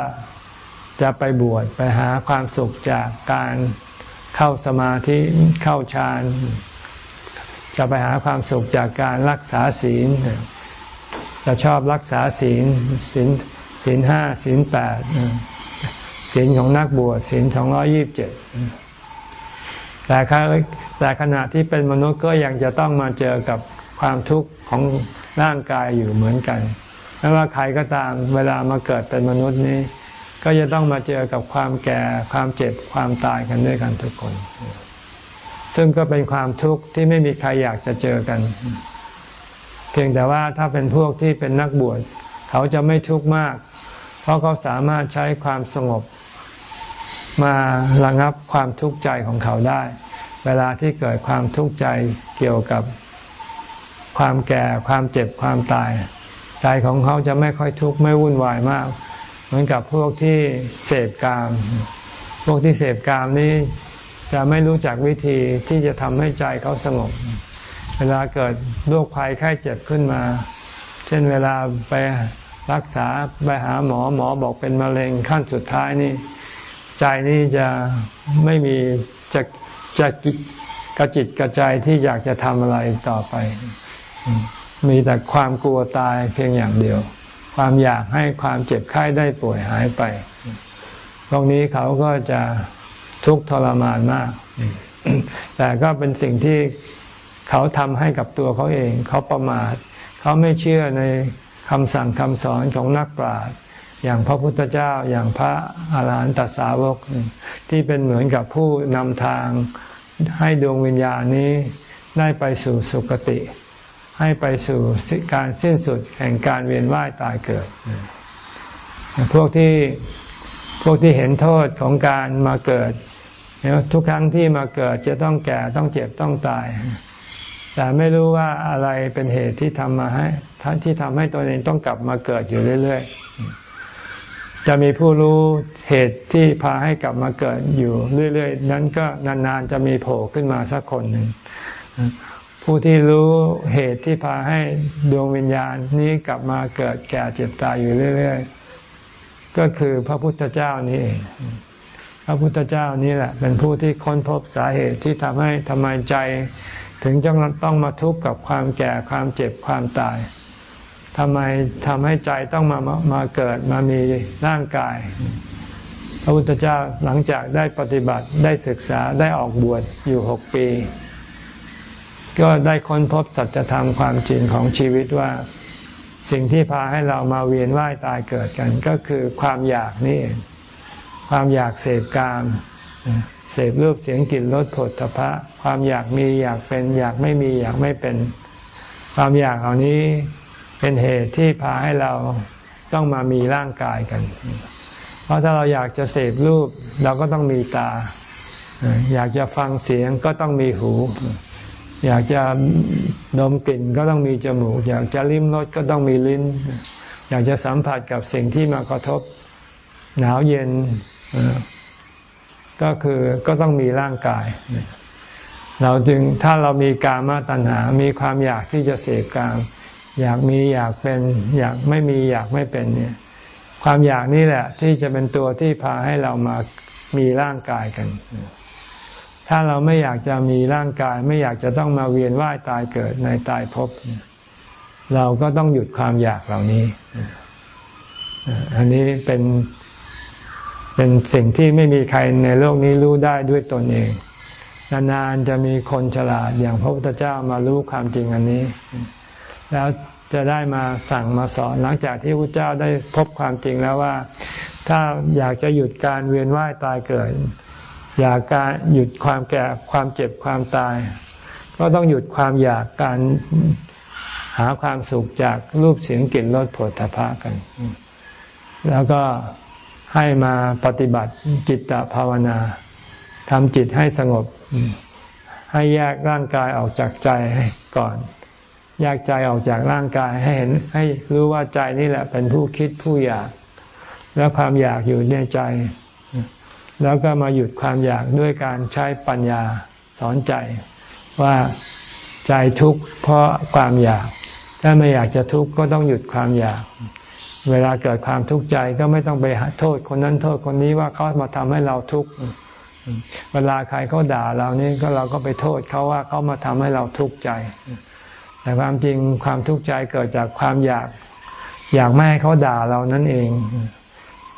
จะไปบวชไปหาความสุขจากการเข้าสมาธิเข้าฌานจะไปหาความสุขจากการรักษาศีล จะชอบรักษาศีลศีลศีลห้าศีลแปดศีลของนักบวชศีลสองร้อยี่บเจ็ดแต่แต่ขณะที่เป็นมนุษย์ก็ยังจะต้องมาเจอกับความทุกข์ของร่างกายอยู่เหมือนกันไม่ว่าใครก็ตามเวลามาเกิดเป็นมนุษย์นี้ ก็จะต้องมาเจอกับความแก่ความเจ็บความตายกันด้วยกันทุกคน ซึ่งก็เป็นความทุกข์ที่ไม่มีใครอยากจะเจอกัน เพียงแต่ว่าถ้าเป็นพวกที่เป็นนักบวชเขาจะไม่ทุกข์มาก เพราะเขาสามารถใช้ความสงบ มาระงับความทุกข์ใจของเขาได้ เวลาที่เกิดความทุกข์ใจเกี่ยวกับความแก่ความเจ็บความตาย ใจของเขาจะไม่ค่อยทุกข์ไม่วุ่นวายมาก เหมือนกับพวกที่เสพกาม พวกที่เสพกามนี้จะไม่รู้จักวิธีที่จะทำให้ใจเขาสงบ เวลาเกิดโรคภัยไข้เจ็บขึ้นมา เช่นเวลาไปรักษาไปหาหมอหมอบอกเป็นมะเร็งขั้นสุดท้ายนี่ ใจนี่จะไม่มีจะจะกระจิตกระใจที่อยากจะทำอะไรต่อไป มีแต่ความกลัวตายเพียงอย่างเดียว ความอยากให้ความเจ็บไข้ได้ป่วยหายไปพวกนี้เขาก็จะทุกข์ทรมานมาก แต่ก็เป็นสิ่งที่เขาทำให้กับตัวเขาเอง เขาประมาท เขาไม่เชื่อในคำสั่งคำสอนของนักปราชญ์อย่างพระพุทธเจ้าอย่างพระอาหารหันตสาวก ที่เป็นเหมือนกับผู้นำทางให้ดวงวิญญาณนี้ได้ไปสู่สุคติ ให้ไปสู่การสิ้นสุดแห่งการเวียนว่ายตายเกิด พวกที่พวกที่เห็นโทษของการมาเกิดทุกครั้งที่มาเกิดจะต้องแก่ต้องเจ็บต้องตาย แต่ไม่รู้ว่าอะไรเป็นเหตุที่ทำมาให้ที่ทำให้ตัวเองต้องกลับมาเกิดอยู่เรื่อยๆ จะมีผู้รู้เหตุที่พาให้กลับมาเกิดอยู่เรื่อย ๆ นั้นก็นานๆจะมีโผล่ขึ้นมาสักคนหนึ่ง ผู้ที่รู้เหตุที่พาให้ดวงวิญญาณนี้กลับมาเกิดแก่เจ็บตายอยู่เรื่อย ๆ ก็คือพระพุทธเจ้านี้เองพระพุทธเจ้านี้แหละ เป็นผู้ที่ค้นพบสาเหตุที่ทำให้ทำไมใจ ถึงจะต้องมาทุกข์กับความแก่ความเจ็บความตายทำไมทำให้ใจต้องมามาเกิดมามีร่างกาย พระพุทธเจ้าหลังจากได้ปฏิบัติได้ศึกษาได้ออกบวชอยู่หกปี ก็ได้ค้นพบสัจธรรมความจริงของชีวิตว่า สิ่งที่พาให้เรามาเวียนว่ายตายเกิดกัน ก็คือความอยากนี่ความอยากเสพกามเสพรูปเสียงกลิ่นรสผลตภะความอยากมีอยากเป็นอยากไม่มีอยากไม่เป็น ความอยากเหล่านี้เป็นเหตุที่พาให้เราต้องมามีร่างกายกัน เพราะถ้าเราอยากจะเสพรูปเราก็ต้องมีตา อยากจะฟังเสียงก็ต้องมีหู อยากจะดมกลิ่นก็ต้องมีจมูก อยากจะลิ้มรสก็ต้องมีลิ้น อยากจะสัมผัสกับสิ่งที่มากระทบหนาวเย็นก็คือก็ต้องมีร่างกาย เราจึงถ้าเรามีกามาตัณหา มีความอยากที่จะเสพกาม อยากมีอยากเป็น อยากไม่มีอยากไม่เป็นเนี่ย ความอยากนี่แหละ ที่จะเป็นตัวที่พาให้เรามามีร่างกายกัน ถ้าเราไม่อยากจะมีร่างกาย ไม่อยากจะต้องมาเวียนว่ายตายเกิดในตายภพเราก็ต้องหยุดความอยากเหล่านี้ อันนี้เป็นเป็นสิ่งที่ไม่มีใครในโลกนี้รู้ได้ด้วยตนเอง นานๆจะมีคนฉลาดอย่างพระพุทธเจ้ามารู้ความจริงอันนี้ แล้วจะได้มาสั่งมาสอนหลังจากที่พระเจ้าได้พบความจริงแล้วว่า ถ้าอยากจะหยุดการเวียนว่ายตายเกิด อยากการหยุดความแก่ความเจ็บความตาย ก็ต้องหยุดความอยากการหาความสุขจากรูปเสียงกลิ่นรสผลทพะกัน แล้วก็ให้มาปฏิบัติจิตตภาวนาทำจิตให้สงบ ให้แยกร่างกายออกจากใจก่อนแยกใจออกจากร่างกายให้เห็นให้รู้ว่าใจนี่แหละเป็นผู้คิดผู้อยาก แล้วความอยากอยู่ในใจ แล้วก็มาหยุดความอยากด้วยการใช้ปัญญาสอนใจว่าใจทุกข์เพราะความอยาก ถ้าไม่อยากจะทุกข์ก็ต้องหยุดความอยาก เวลาเกิดความทุกข์ใจก็ไม่ต้องไปโทษคนนั้นโทษคนนี้ว่าเขามาทำให้เราทุกข์เวลาใครเขาด่าเรานี่ก็เราก็ไปโทษเขาว่าเขามาทำให้เราทุกข์ใจ แต่ความจริงความทุกข์ใจเกิดจากความอยาก อยากไม่ให้เขาด่าเรานั่นเอง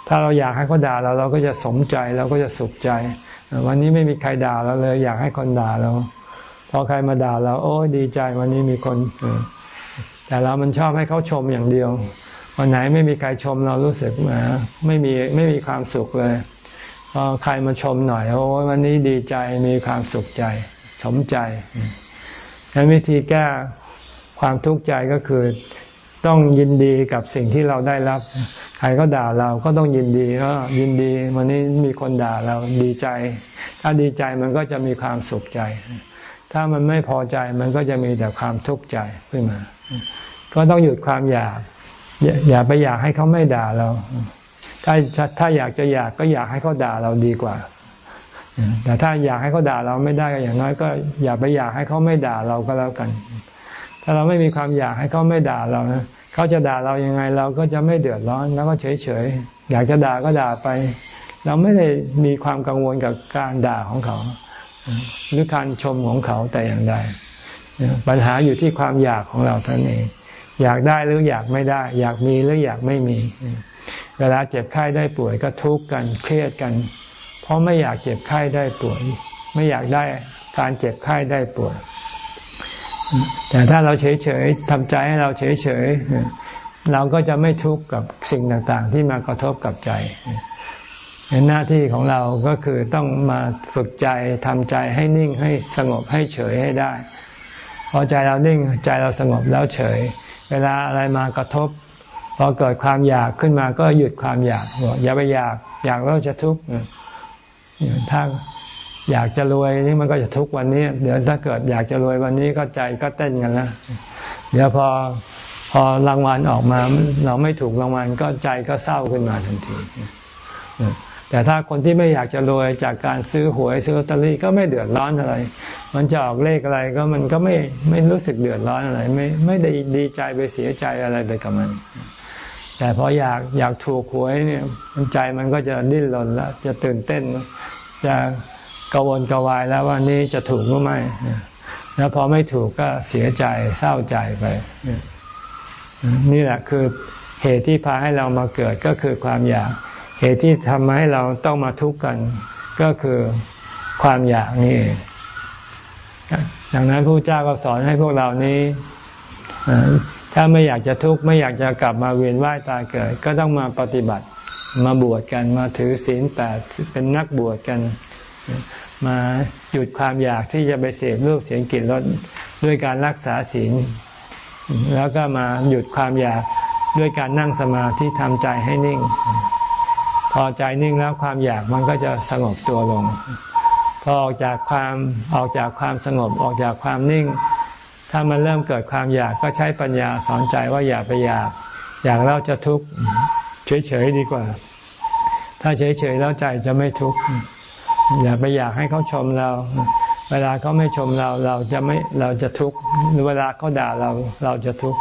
ถ้าเราอยากให้เขาด่าเราเราก็จะสมใจเราก็จะสุขใจ วันนี้ไม่มีใครด่าเราเลย อยากให้คนด่าเราพอใครมาด่าเรา โอ้ดีใจวันนี้มีคนแต่เรามันชอบให้เขาชมอย่างเดียว วันไหนไม่มีใครชมเรารู้สึกแหมไม่มีไม่มีความสุขเลยพอใครมาชมหน่อยโอ้วันนี้ดีใจมีความสุขใจ สมใจแล้ววิธีแก้ความทุกข์ใจก็คือ ต้องยินดีกับสิ่งที่เราได้รับ ใครก็ด่าเราก็ต้องยินดีก็ยินดี วันนี้มีคนด่าเราดีใจ ถ้าดีใจมันก็จะมีความสุขใจ ถ้ามันไม่พอใจมันก็จะมีแต่ความทุกข์ใจขึ้นมา ก็ต้องหยุดความอยาก อย่าไปอยากให้เขาไม่ด่าเรา ถ้าถ้าอยากจะอยากก็อยากให้เขาด่าเราดีกว่า แต่ถ้าอยากให้เขาด่าเราไม่ได้ก็อย่างน้อยก็อย่าไปอยากให้เขาไม่ด่าเราก็แล้วกัน ถ้าเราไม่มีความอยากให้เขาไม่ด่าเรานะเขาจะด่าเรายังไงเราก็จะไม่เดือดร้อนแล้วก็เฉยเฉยอยากจะด่าก็ด่าไป เราไม่ได้มีความกังวลกับการด่าของเขา หรือการชมของเขาแต่อย่างใดปัญหาอยู่ที่ความอยากของเราท่านเอง อยากได้หรืออยากไม่ได้ อยากมีหรืออยากไม่มี เวลาเจ็บไข้ได้ป่วยก็ทุกข์กันเครียดกัน เพราะไม่อยากเจ็บไข้ได้ป่วย ไม่อยากได้การเจ็บไข้ได้ป่วย แต่ถ้าเราเฉยๆทำใจให้เราเฉยๆเราก็จะไม่ทุกข์กับสิ่งต่างๆ ที่มากระทบกับใจหน้าที่ของเราก็คือต้องมาฝึกใจทำใจให้นิ่งให้สงบให้เฉยให้ได้ พอใจเรานิ่งใจเราสงบแล้วเฉย เวลาอะไรมากระทบพอเกิดความอยากขึ้นมาก็หยุดความอยากอย่าไปอยากอยากแล้วจะทุกข์ถ้า อยากจะรวยนี่มันก็จะทุกวันนี้ เดี๋ยวถ้าเกิดอยากจะรวยวันนี้ก็ใจก็เต้นกันแล้วเดี๋ยวพอพอรางวัลออกมา เราไม่ถูกรางวัลก็ใจก็เศร้าขึ้นมาทันที แต่ถ้าคนที่ไม่อยากจะรวยจากการซื้อหวยซื้อลอตเตอรี่ก็ไม่เดือดร้อนอะไร มันจะออกเลขอะไรก็มันก็ไม่ไม่รู้สึกเดือดร้อนอะไร ไม่ไม่ได้ดีใจไปเสียใจอะไรไปกับมัน แต่พออยากอยากถูกหวยเนี่ยใจมันก็จะดิ้นรนแล้วจะตื่นเต้นจะ กวนกวายแล้วว่านี้จะถูกหรือไม่ แล้วพอไม่ถูกก็เสียใจเศร้าใจไป นี่แหละคือเหตุที่พาให้เรามาเกิดก็คือความอยาก เหตุที่ทำให้เราต้องมาทุกข์กัน ก็คือความอยากนี่ดังนั้นพระเจ้าก็สอนให้พวกเรานี้ถ้าไม่อยากจะทุกข์ไม่อยากจะกลับมาเวียนว่ายตายเกิด ก็ต้องมาปฏิบัติมาบวชกันมาถือศีลแปดเป็นนักบวชกัน มาหยุดความอยากที่จะไปเสพรูปเสียงกลิ่นรสด้วยการรักษาศีลแล้วก็มาหยุดความอยากด้วยการนั่งสมาธิทำใจให้นิ่ง พอใจนิ่งแล้วความอยากมันก็จะสงบตัวลง พอออกจากความออกจากความสงบออกจากความนิ่ง ถ้ามันเริ่มเกิดความอยากก็ใช้ปัญญาสอนใจว่าอย่าไปอยาก อยากเราจะทุกข์เฉยๆดีกว่า ถ้าเฉยๆแล้วใจจะไม่ทุกข์ อย่าไปอยากให้เขาชมเรา เวลาเขาไม่ชมเราเราจะไม่เราจะทุกข์เวลาเขาด่าเราเราจะทุกข์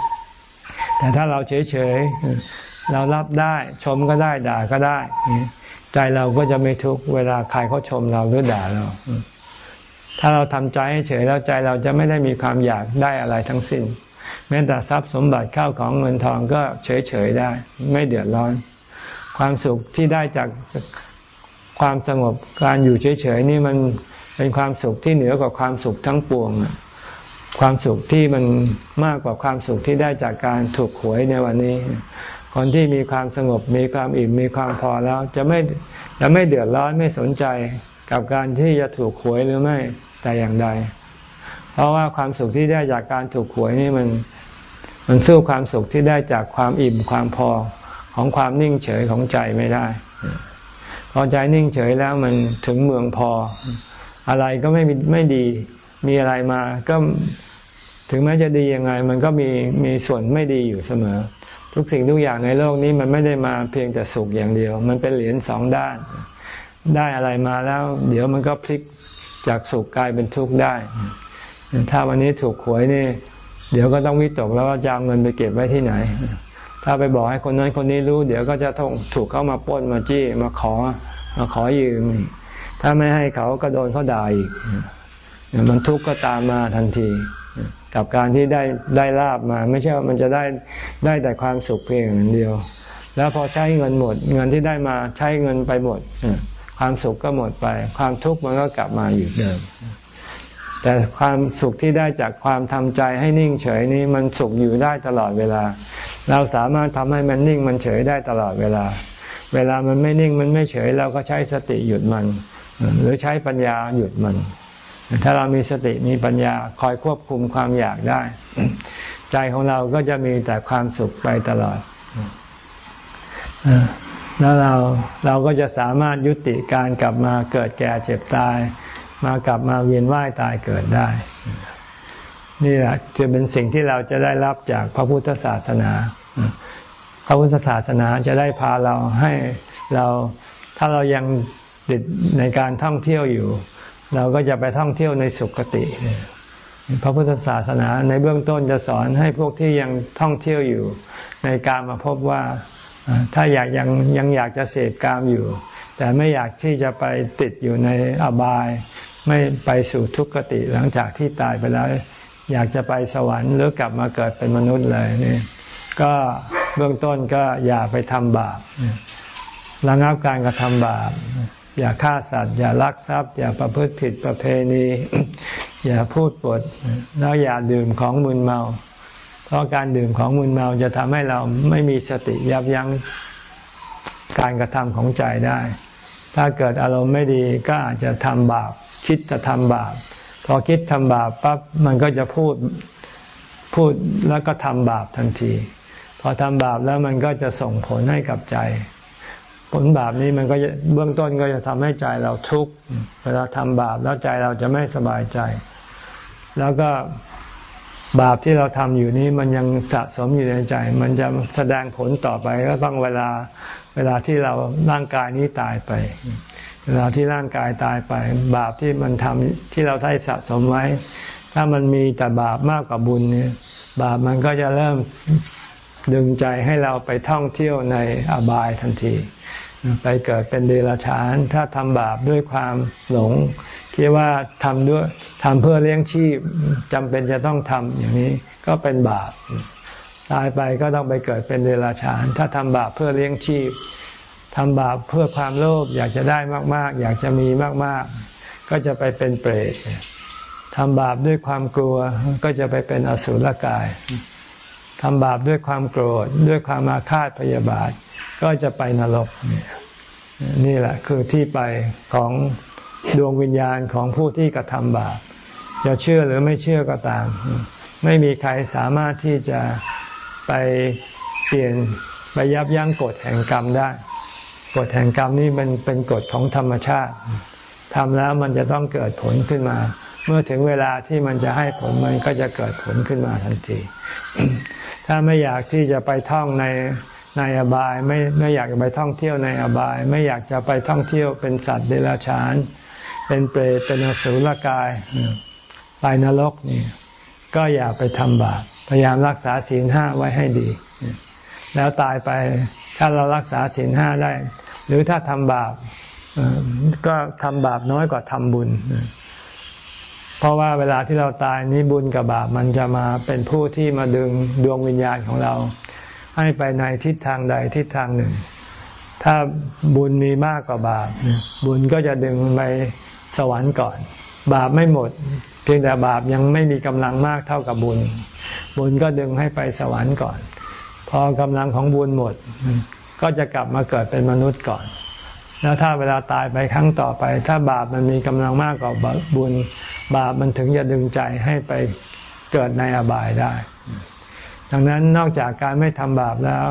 แต่ถ้าเราเฉยๆเรารับได้ชมก็ได้ด่าก็ได้ ใจเราก็จะไม่ทุกข์เวลาใครเขาชมเราหรือด่าเรา ถ้าเราทำใจให้เฉยแล้วใจเราจะไม่ได้มีความอยากได้อะไรทั้งสิ้น แม้แต่ทรัพย์สมบัติข้าวของเงินทองก็เฉยๆได้ ไม่เดือดร้อน ความสุขที่ได้จาก ความสงบการอยู่เฉยๆนี่มันเป็นความสุขที่เหนือกว่าความสุขทั้งปวง ความสุขที่มันมากกว่าความสุขที่ได้จากการถูกหวยในวันนี้ คนที่มีความสงบมีความอิ่มมีความพอแล้ว จะไม่จะไม่เดือดร้อนไม่สนใจกับการที่จะถูกหวยหรือไม่แต่อย่างใด เพราะว่าความสุขที่ได้จากการถูกหวยนี่มันมันสู้ความสุขที่ได้จากความอิ่มความพอของความนิ่งเฉยของใจไม่ได้ พอใจนิ่งเฉยแล้วมันถึงเมืองพอ อะไรก็ไม่ไม่ดี มีอะไรมาก็ถึงแม้จะดียังไง มันก็มีมีส่วนไม่ดีอยู่เสมอ ทุกสิ่งทุกอย่างในโลกนี้มันไม่ได้มาเพียงแต่สุขอย่างเดียว มันเป็นเหรียญสองด้าน ได้อะไรมาแล้ว เดี๋ยวมันก็พลิกจากสุขกลายเป็นทุกข์ได้ ถ้าวันนี้ถูกหวยนี่ เดี๋ยวก็ต้องวิตกแล้วว่าจะเอาเงินไปเก็บไว้ที่ไหน ถ้าไปบอกให้คนนั้นคนนี้รู้ เดี๋ยวก็จะถูกเข้ามาป้นมาจี้มาขอมาขอยืม ถ้าไม่ให้เขาก็โดนเขาด่าอีกมันทุกข์ก็ตามมาทันที กับการที่ได้ได้ลาบมา ไม่ใช่ว่ามันจะได้ได้แต่ความสุขเพียงอย่างเดียว แล้วพอใช้เงินหมด เงินที่ได้มาใช้เงินไปหมดความสุขก็หมดไป ความทุกข์มันก็กลับมาอยู่เดิม แต่ความสุขที่ได้จากความทำใจให้นิ่งเฉยนี้มันสุขอยู่ได้ตลอดเวลา เราสามารถทำให้มันนิ่งมันเฉยได้ตลอดเวลา เวลามันไม่นิ่งมันไม่เฉย เราก็ใช้สติหยุดมัน หรือใช้ปัญญาหยุดมัน ถ้าเรามีสติมีปัญญาคอยควบคุมความอยากได้ ใจของเราก็จะมีแต่ความสุขไปตลอดแล้วเราเราก็จะสามารถยุติการกลับมาเกิดแก่เจ็บตาย มากลับมาเวียนว่ายตายเกิดได้ นี่แหละจะเป็นสิ่งที่เราจะได้รับจากพระพุทธศาสนา พระพุทธศาสนาจะได้พาเราให้เราถ้าเรายังติดในการท่องเที่ยวอยู่ เราก็จะไปท่องเที่ยวในสุคติ พระพุทธศาสนาในเบื้องต้นจะสอนให้พวกที่ยังท่องเที่ยวอยู่ ในการมาพบว่าถ้าอยากยังยังอยากจะเสพกามอยู่ แต่ไม่อยากที่จะไปติดอยู่ในอบาย ไม่ไปสู่ทุกขติหลังจากที่ตายไปแล้ว อยากจะไปสวรรค์หรือกลับมาเกิดเป็นมนุษย์เลยนี่ก็เบื้องต้นก็อย่าไปทำบาประงับการกระทำบาป อย่าฆ่าสัตว์ อย่าลักทรัพย์ อย่าประพฤติผิดประเพณี อย่าพูดปด แล้วอย่าดื่มของมึนเมา เพราะการดื่มของมึนเมาจะทำให้เราไม่มีสติยับยั้งการกระทำของใจได้ ถ้าเกิดอารมณ์ไม่ดีก็อาจจะทำบาป คิดจะทำบาป พอคิดทำบาปปั๊บมันก็จะพูดพูดแล้วก็ทำบาปทันที พอทำบาปแล้วมันก็จะส่งผลให้กับใจ ผลบาปนี้มันก็เบื้องต้นก็จะทำให้ใจเราทุกข์เวลาทำบาปแล้วใจเราจะไม่สบายใจ แล้วก็บาปที่เราทำอยู่นี้มันยังสะสมอยู่ในใจ มันจะแสดงผลต่อไปก็ต้องเวลาเวลาที่เราร่างกายนี้ตายไป เวลาที่ร่างกายตายไป บาปที่มันทำที่เราได้สะสมไว้ ถ้ามันมีแต่บาปมากกว่าบุญเนี่ย บาปมันก็จะเริ่มดึงใจให้เราไปท่องเที่ยวในอบายทันที ไปเกิดเป็นเดรัจฉาน ถ้าทำบาปด้วยความหลง คิดว่าทำด้วยทำเพื่อเลี้ยงชีพจำเป็นจะต้องทำอย่างนี้ก็เป็นบาป ตายไปก็ต้องไปเกิดเป็นเดรัจฉาน ถ้าทำบาปเพื่อเลี้ยงชีพ ทำบาปเพื่อความโลภอยากจะได้มาก ๆ อยากจะมีมาก ๆ ก็จะไปเป็นเปรตทำบาปด้วยความกลัวก็จะไปเป็นอสุรกายทำบาปด้วยความโกรธ ด้วยความอาฆาตพยาบาท ก็จะไปนรก นี่แหละคือที่ไปของดวงวิญญาณของผู้ที่กระทำบาปจะเชื่อหรือไม่เชื่อก็ตาม ไม่มีใครสามารถที่จะไปเปลี่ยนไปยับยั้งกฎแห่งกรรมได้ กฎแห่งกรรมนี้มันเป็นกฎของธรรมชาติทำแล้วมันจะต้องเกิดผลขึ้นมา เมื่อถึงเวลาที่มันจะให้ผลมันก็จะเกิดผลขึ้นมาทันที ถ้าไม่อยากที่จะไปท่องในในอบายไม่ไม่อยากจะไปท่องเที่ยวในอบาย ไม่อยากจะไปท่องเที่ยวเป็นสัตว์เดรัจฉาน เป็นเปรตเป็นอสุรกายไปนรกนี่ก็อย่าไปทำบาปพยายามรักษาศีลห้าไว้ให้ดี แล้วตายไปถ้าเรารักษาศีลห้าได้ หรือถ้าทำบาปก็ทำบาปน้อยกว่าทำบุญ เพราะว่าเวลาที่เราตายนี้บุญกับบาปมันจะมาเป็นผู้ที่มาดึงดวงวิญญาณของเรา ให้ไปในทิศทางใดทิศทางหนึ่ง ถ้าบุญมีมากกว่าบาป บุญก็จะดึงไปสวรรค์ก่อน บาปไม่หมด เพียงแต่บาปยังไม่มีกำลังมากเท่ากับบุญ บุญก็ดึงให้ไปสวรรค์ก่อน พอกำลังของบุญหมด ก็จะกลับมาเกิดเป็นมนุษย์ก่อน แล้วถ้าเวลาตายไปครั้งต่อไป ถ้าบาปมันมีกำลังมากกว่าบุญ บาปมันถึงจะดึงใจให้ไปเกิดในอบายได้ ดังนั้นนอกจากการไม่ทำบาปแล้ว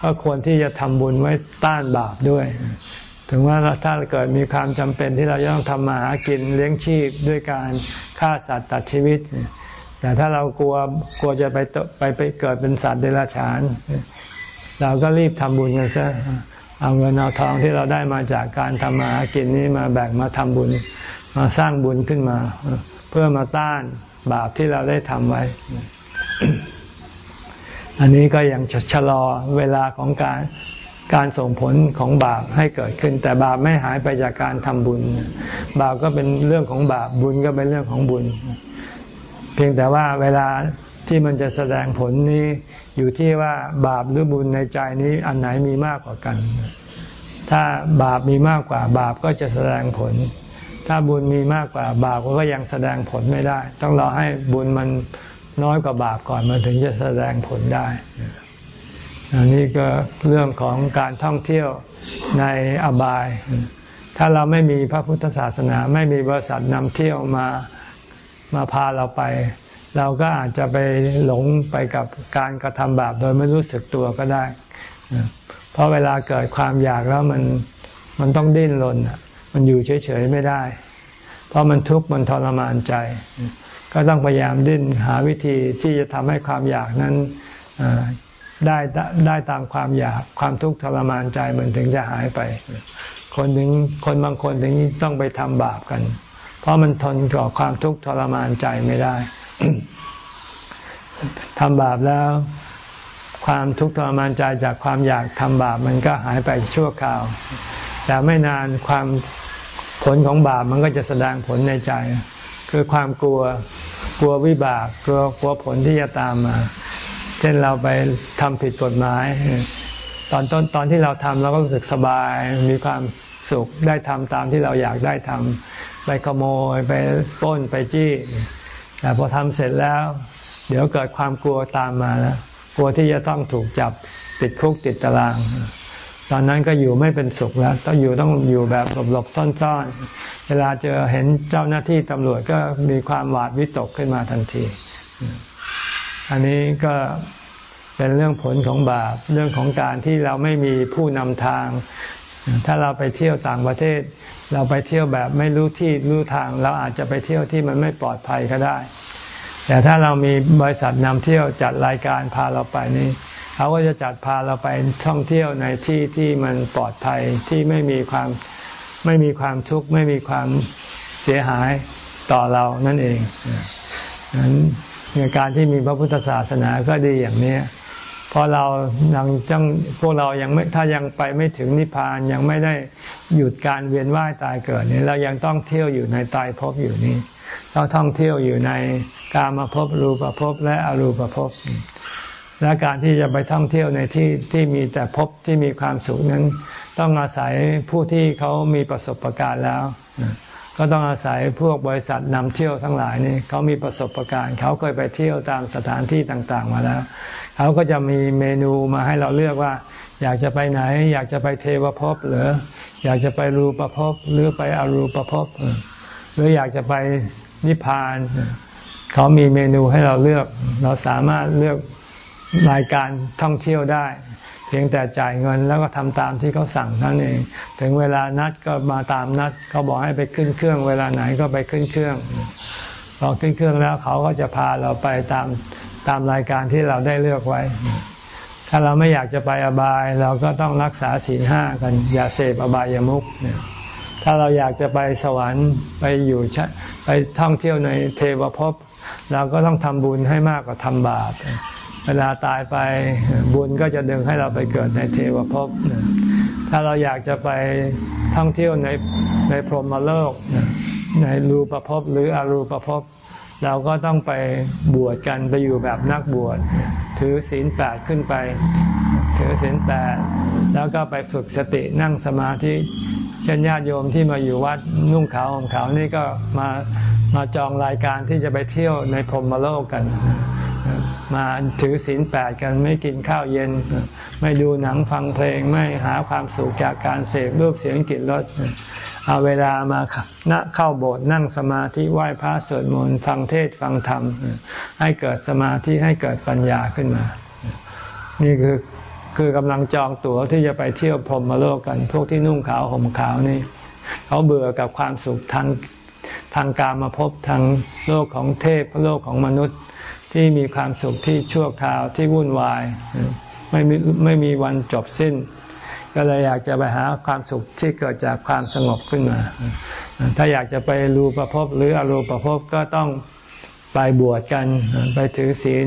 ก็ควรที่จะทำบุญไว้ต้านบาปด้วย ถึงว่าถ้าเกิดมีความจำเป็นที่เราต้องทำมาหากินเลี้ยงชีพด้วยการฆ่าสัตว์ตัดชีวิตแต่ถ้าเรากลัวกลัวจะไปไปไปเกิดเป็นสัตว์เดรัจฉาน เราก็รีบทำบุญกันซะเอาเงินเอาทองที่เราได้มาจากการทำมาหากินนี้มาแบ่งมาทำบุญ มาสร้างบุญขึ้นมา เพื่อมาต้านบาปที่เราได้ทำไว้ อันนี้ก็ยังจะชะลอเวลาของการการส่งผลของบาปให้เกิดขึ้น แต่บาปไม่หายไปจากการทำบุญ บาปก็เป็นเรื่องของบาปบุญก็เป็นเรื่องของบุญ เพียงแต่ว่าเวลา ที่มันจะแสดงผลนี้อยู่ที่ว่าบาปหรือบุญในใจนี้อันไหนมีมากกว่ากัน ถ้าบาปมีมากกว่า บาปก็จะแสดงผล ถ้าบุญมีมากกว่า บาปก็ยังแสดงผลไม่ได้ ต้องรอให้บุญมันน้อยกว่าบาปก่อนมันถึงจะแสดงผลได้อันนี้ก็เรื่องของการท่องเที่ยวในอบาย ถ้าเราไม่มีพระพุทธศาสนา ไม่มีบริษัทนำเที่ยวมามาพาเราไป เราก็อาจจะไปหลงไปกับการกระทำบาปโดยไม่รู้สึกตัวก็ได้ เพราะเวลาเกิดความอยากแล้วมันมันต้องดิ้นรนมันอยู่เฉยๆไม่ได้ เพราะมันทุกข์มันทรมานใจ ก็ต้องพยายามดิ้นหาวิธีที่จะทำให้ความอยากนั้นได้ได้ตามความอยากความทุกข์ทรมานใจมันถึงจะหายไป คนถึงคนบางคนถึงต้องไปทำบาปกัน เพราะมันทนกับความทุกข์ทรมานใจไม่ได้ ทำบาปแล้ว ความทุกข์ทรมานใจจากความอยากทำบาปมันก็หายไปชั่วคราว แต่ไม่นานความผลของบาปมันก็จะแสดงผลในใจ คือความกลัวกลัววิบากกลัวกลัวผลที่จะตามมา เช่นเราไปทำผิดกฎหมาย ตอนต้นตอนที่เราทำเราก็รู้สึกสบายมีความสุขได้ทำตามที่เราอยากได้ทำไปขโมยไปป้นไปจี้ แต่พอทำเสร็จแล้ว เดี๋ยวเกิดความกลัวตามมาแล้วกลัวที่จะต้องถูกจับติดคุกติดตาราง ตอนนั้นก็อยู่ไม่เป็นสุขแล้ว ต้องอยู่ต้องอยู่แบบหลบๆซ่อนๆ เวลาเจอเห็นเจ้าหน้าที่ตำรวจก็มีความหวาดวิตกขึ้นมาทันที อันนี้ก็เป็นเรื่องผลของบาป เรื่องของการที่เราไม่มีผู้นำทาง ถ้าเราไปเที่ยวต่างประเทศ เราไปเที่ยวแบบไม่รู้ที่รู้ทาง เราอาจจะไปเที่ยวที่มันไม่ปลอดภัยก็ได้ แต่ถ้าเรามีบริษัทนำเที่ยวจัดรายการพาเราไปนี่เขาก็จะจัดพาเราไปท่องเที่ยวในที่ที่มันปลอดภัยที่ไม่มีความไม่มีความทุกข์ไม่มีความเสียหายต่อเรานั่นเองนั้นการที่มีพระพุทธศาสนาก็ดีอย่างนี้ เพราะเรายังจังพวกเรายังไม่ถ้ายังไปไม่ถึงนิพพานยังไม่ได้หยุดการเวียนว่ายตายเกิดนี่เรายังต้องเที่ยวอยู่ในตายภพอยู่นี่ต้องท่องเที่ยวอยู่ในกามภพรูปภพและอรูปภพและการที่จะไปท่องเที่ยวในที่ที่มีแต่ภพที่มีความสุขนั้น ต้องอาศัยผู้ที่เขามีประสบการณ์แล้ว ก็ต้องอาศัยพวกบริษัทนำเที่ยวทั้งหลายนี่เขามีประสบการณ์เขาเคยไปเที่ยวตามสถานที่ต่างๆ มาแล้ว เขาก็จะมีเมนูมาให้เราเลือกว่า อยากจะไปไหน อยากจะไปเทวภพหรือ อยากจะไปรูปภพหรือไปอรูปภพหรืออยากจะไปนิพพาน เขามีเมนูให้เราเลือก เราสามารถเลือกรายการท่องเที่ยวได้ เพียงแต่จ่ายเงินแล้วก็ทำตามที่เขาสั่งนั่นเอง ถึงเวลานัดก็มาตามนัดเขาบอกให้ไปขึ้นเครื่อง เวลาไหนก็ไปขึ้นเครื่องพอขึ้นเครื่องแล้วเขาก็จะพาเราไปตามตามรายการที่เราได้เลือกไว้ ถ้าเราไม่อยากจะไปอบาย เราก็ต้องรักษาศีลห้ากัน อย่าเสพอบายามุขถ้าเราอยากจะไปสวรรค์ไปอยู่ไปท่องเที่ยวในเทวภพเราก็ต้องทำบุญให้มากกว่าทำบาป เวลาตายไปบุญก็จะดึงให้เราไปเกิดในเทวภพ ถ้าเราอยากจะไปท่องเที่ยวในในพรหมโลก ในรูปภพหรืออรูปภพ เราก็ต้องไปบวชกันไปอยู่แบบนักบวช ถือศีลแปดขึ้นไป ถือศีลแปดแล้วก็ไปฝึกสตินั่งสมาธิเช่นญาติโยมที่มาอยู่วัดนุ่งขาวห่มขาวนี่ก็มามาจองรายการที่จะไปเที่ยวในพรหมโลกกัน มาถือศีลแปดกันไม่กินข้าวเย็น ไม่ดูหนังฟังเพลงไม่หาความสุขจากการเสพรูปเสียงกลิ่นรสเอาเวลามาณเข้าโบสถ์นั่งสมาธิไหว้พระสวดมนต์ฟังเทศฟังธรรม ให้เกิดสมาธิให้เกิดปัญญาขึ้นมา นี่คือคือกำลังจองตั๋วที่จะไปเที่ยวพรหมโลกกัน พวกที่นุ่งขาวห่มขาวนี่เขาเบื่อกับความสุขทางทางการมาพบทางโลกของเทพโลกของมนุษย์ ที่มีความสุขที่ชั่วคราวที่วุ่นวาย ไม่มีไม่มีวันจบสิ้น ก็เลยอยากจะไปหาความสุขที่เกิดจากความสงบขึ้นมา ถ้าอยากจะไปรูประพหรืออรูประพก็ต้องไปบวชกันไปถือศีล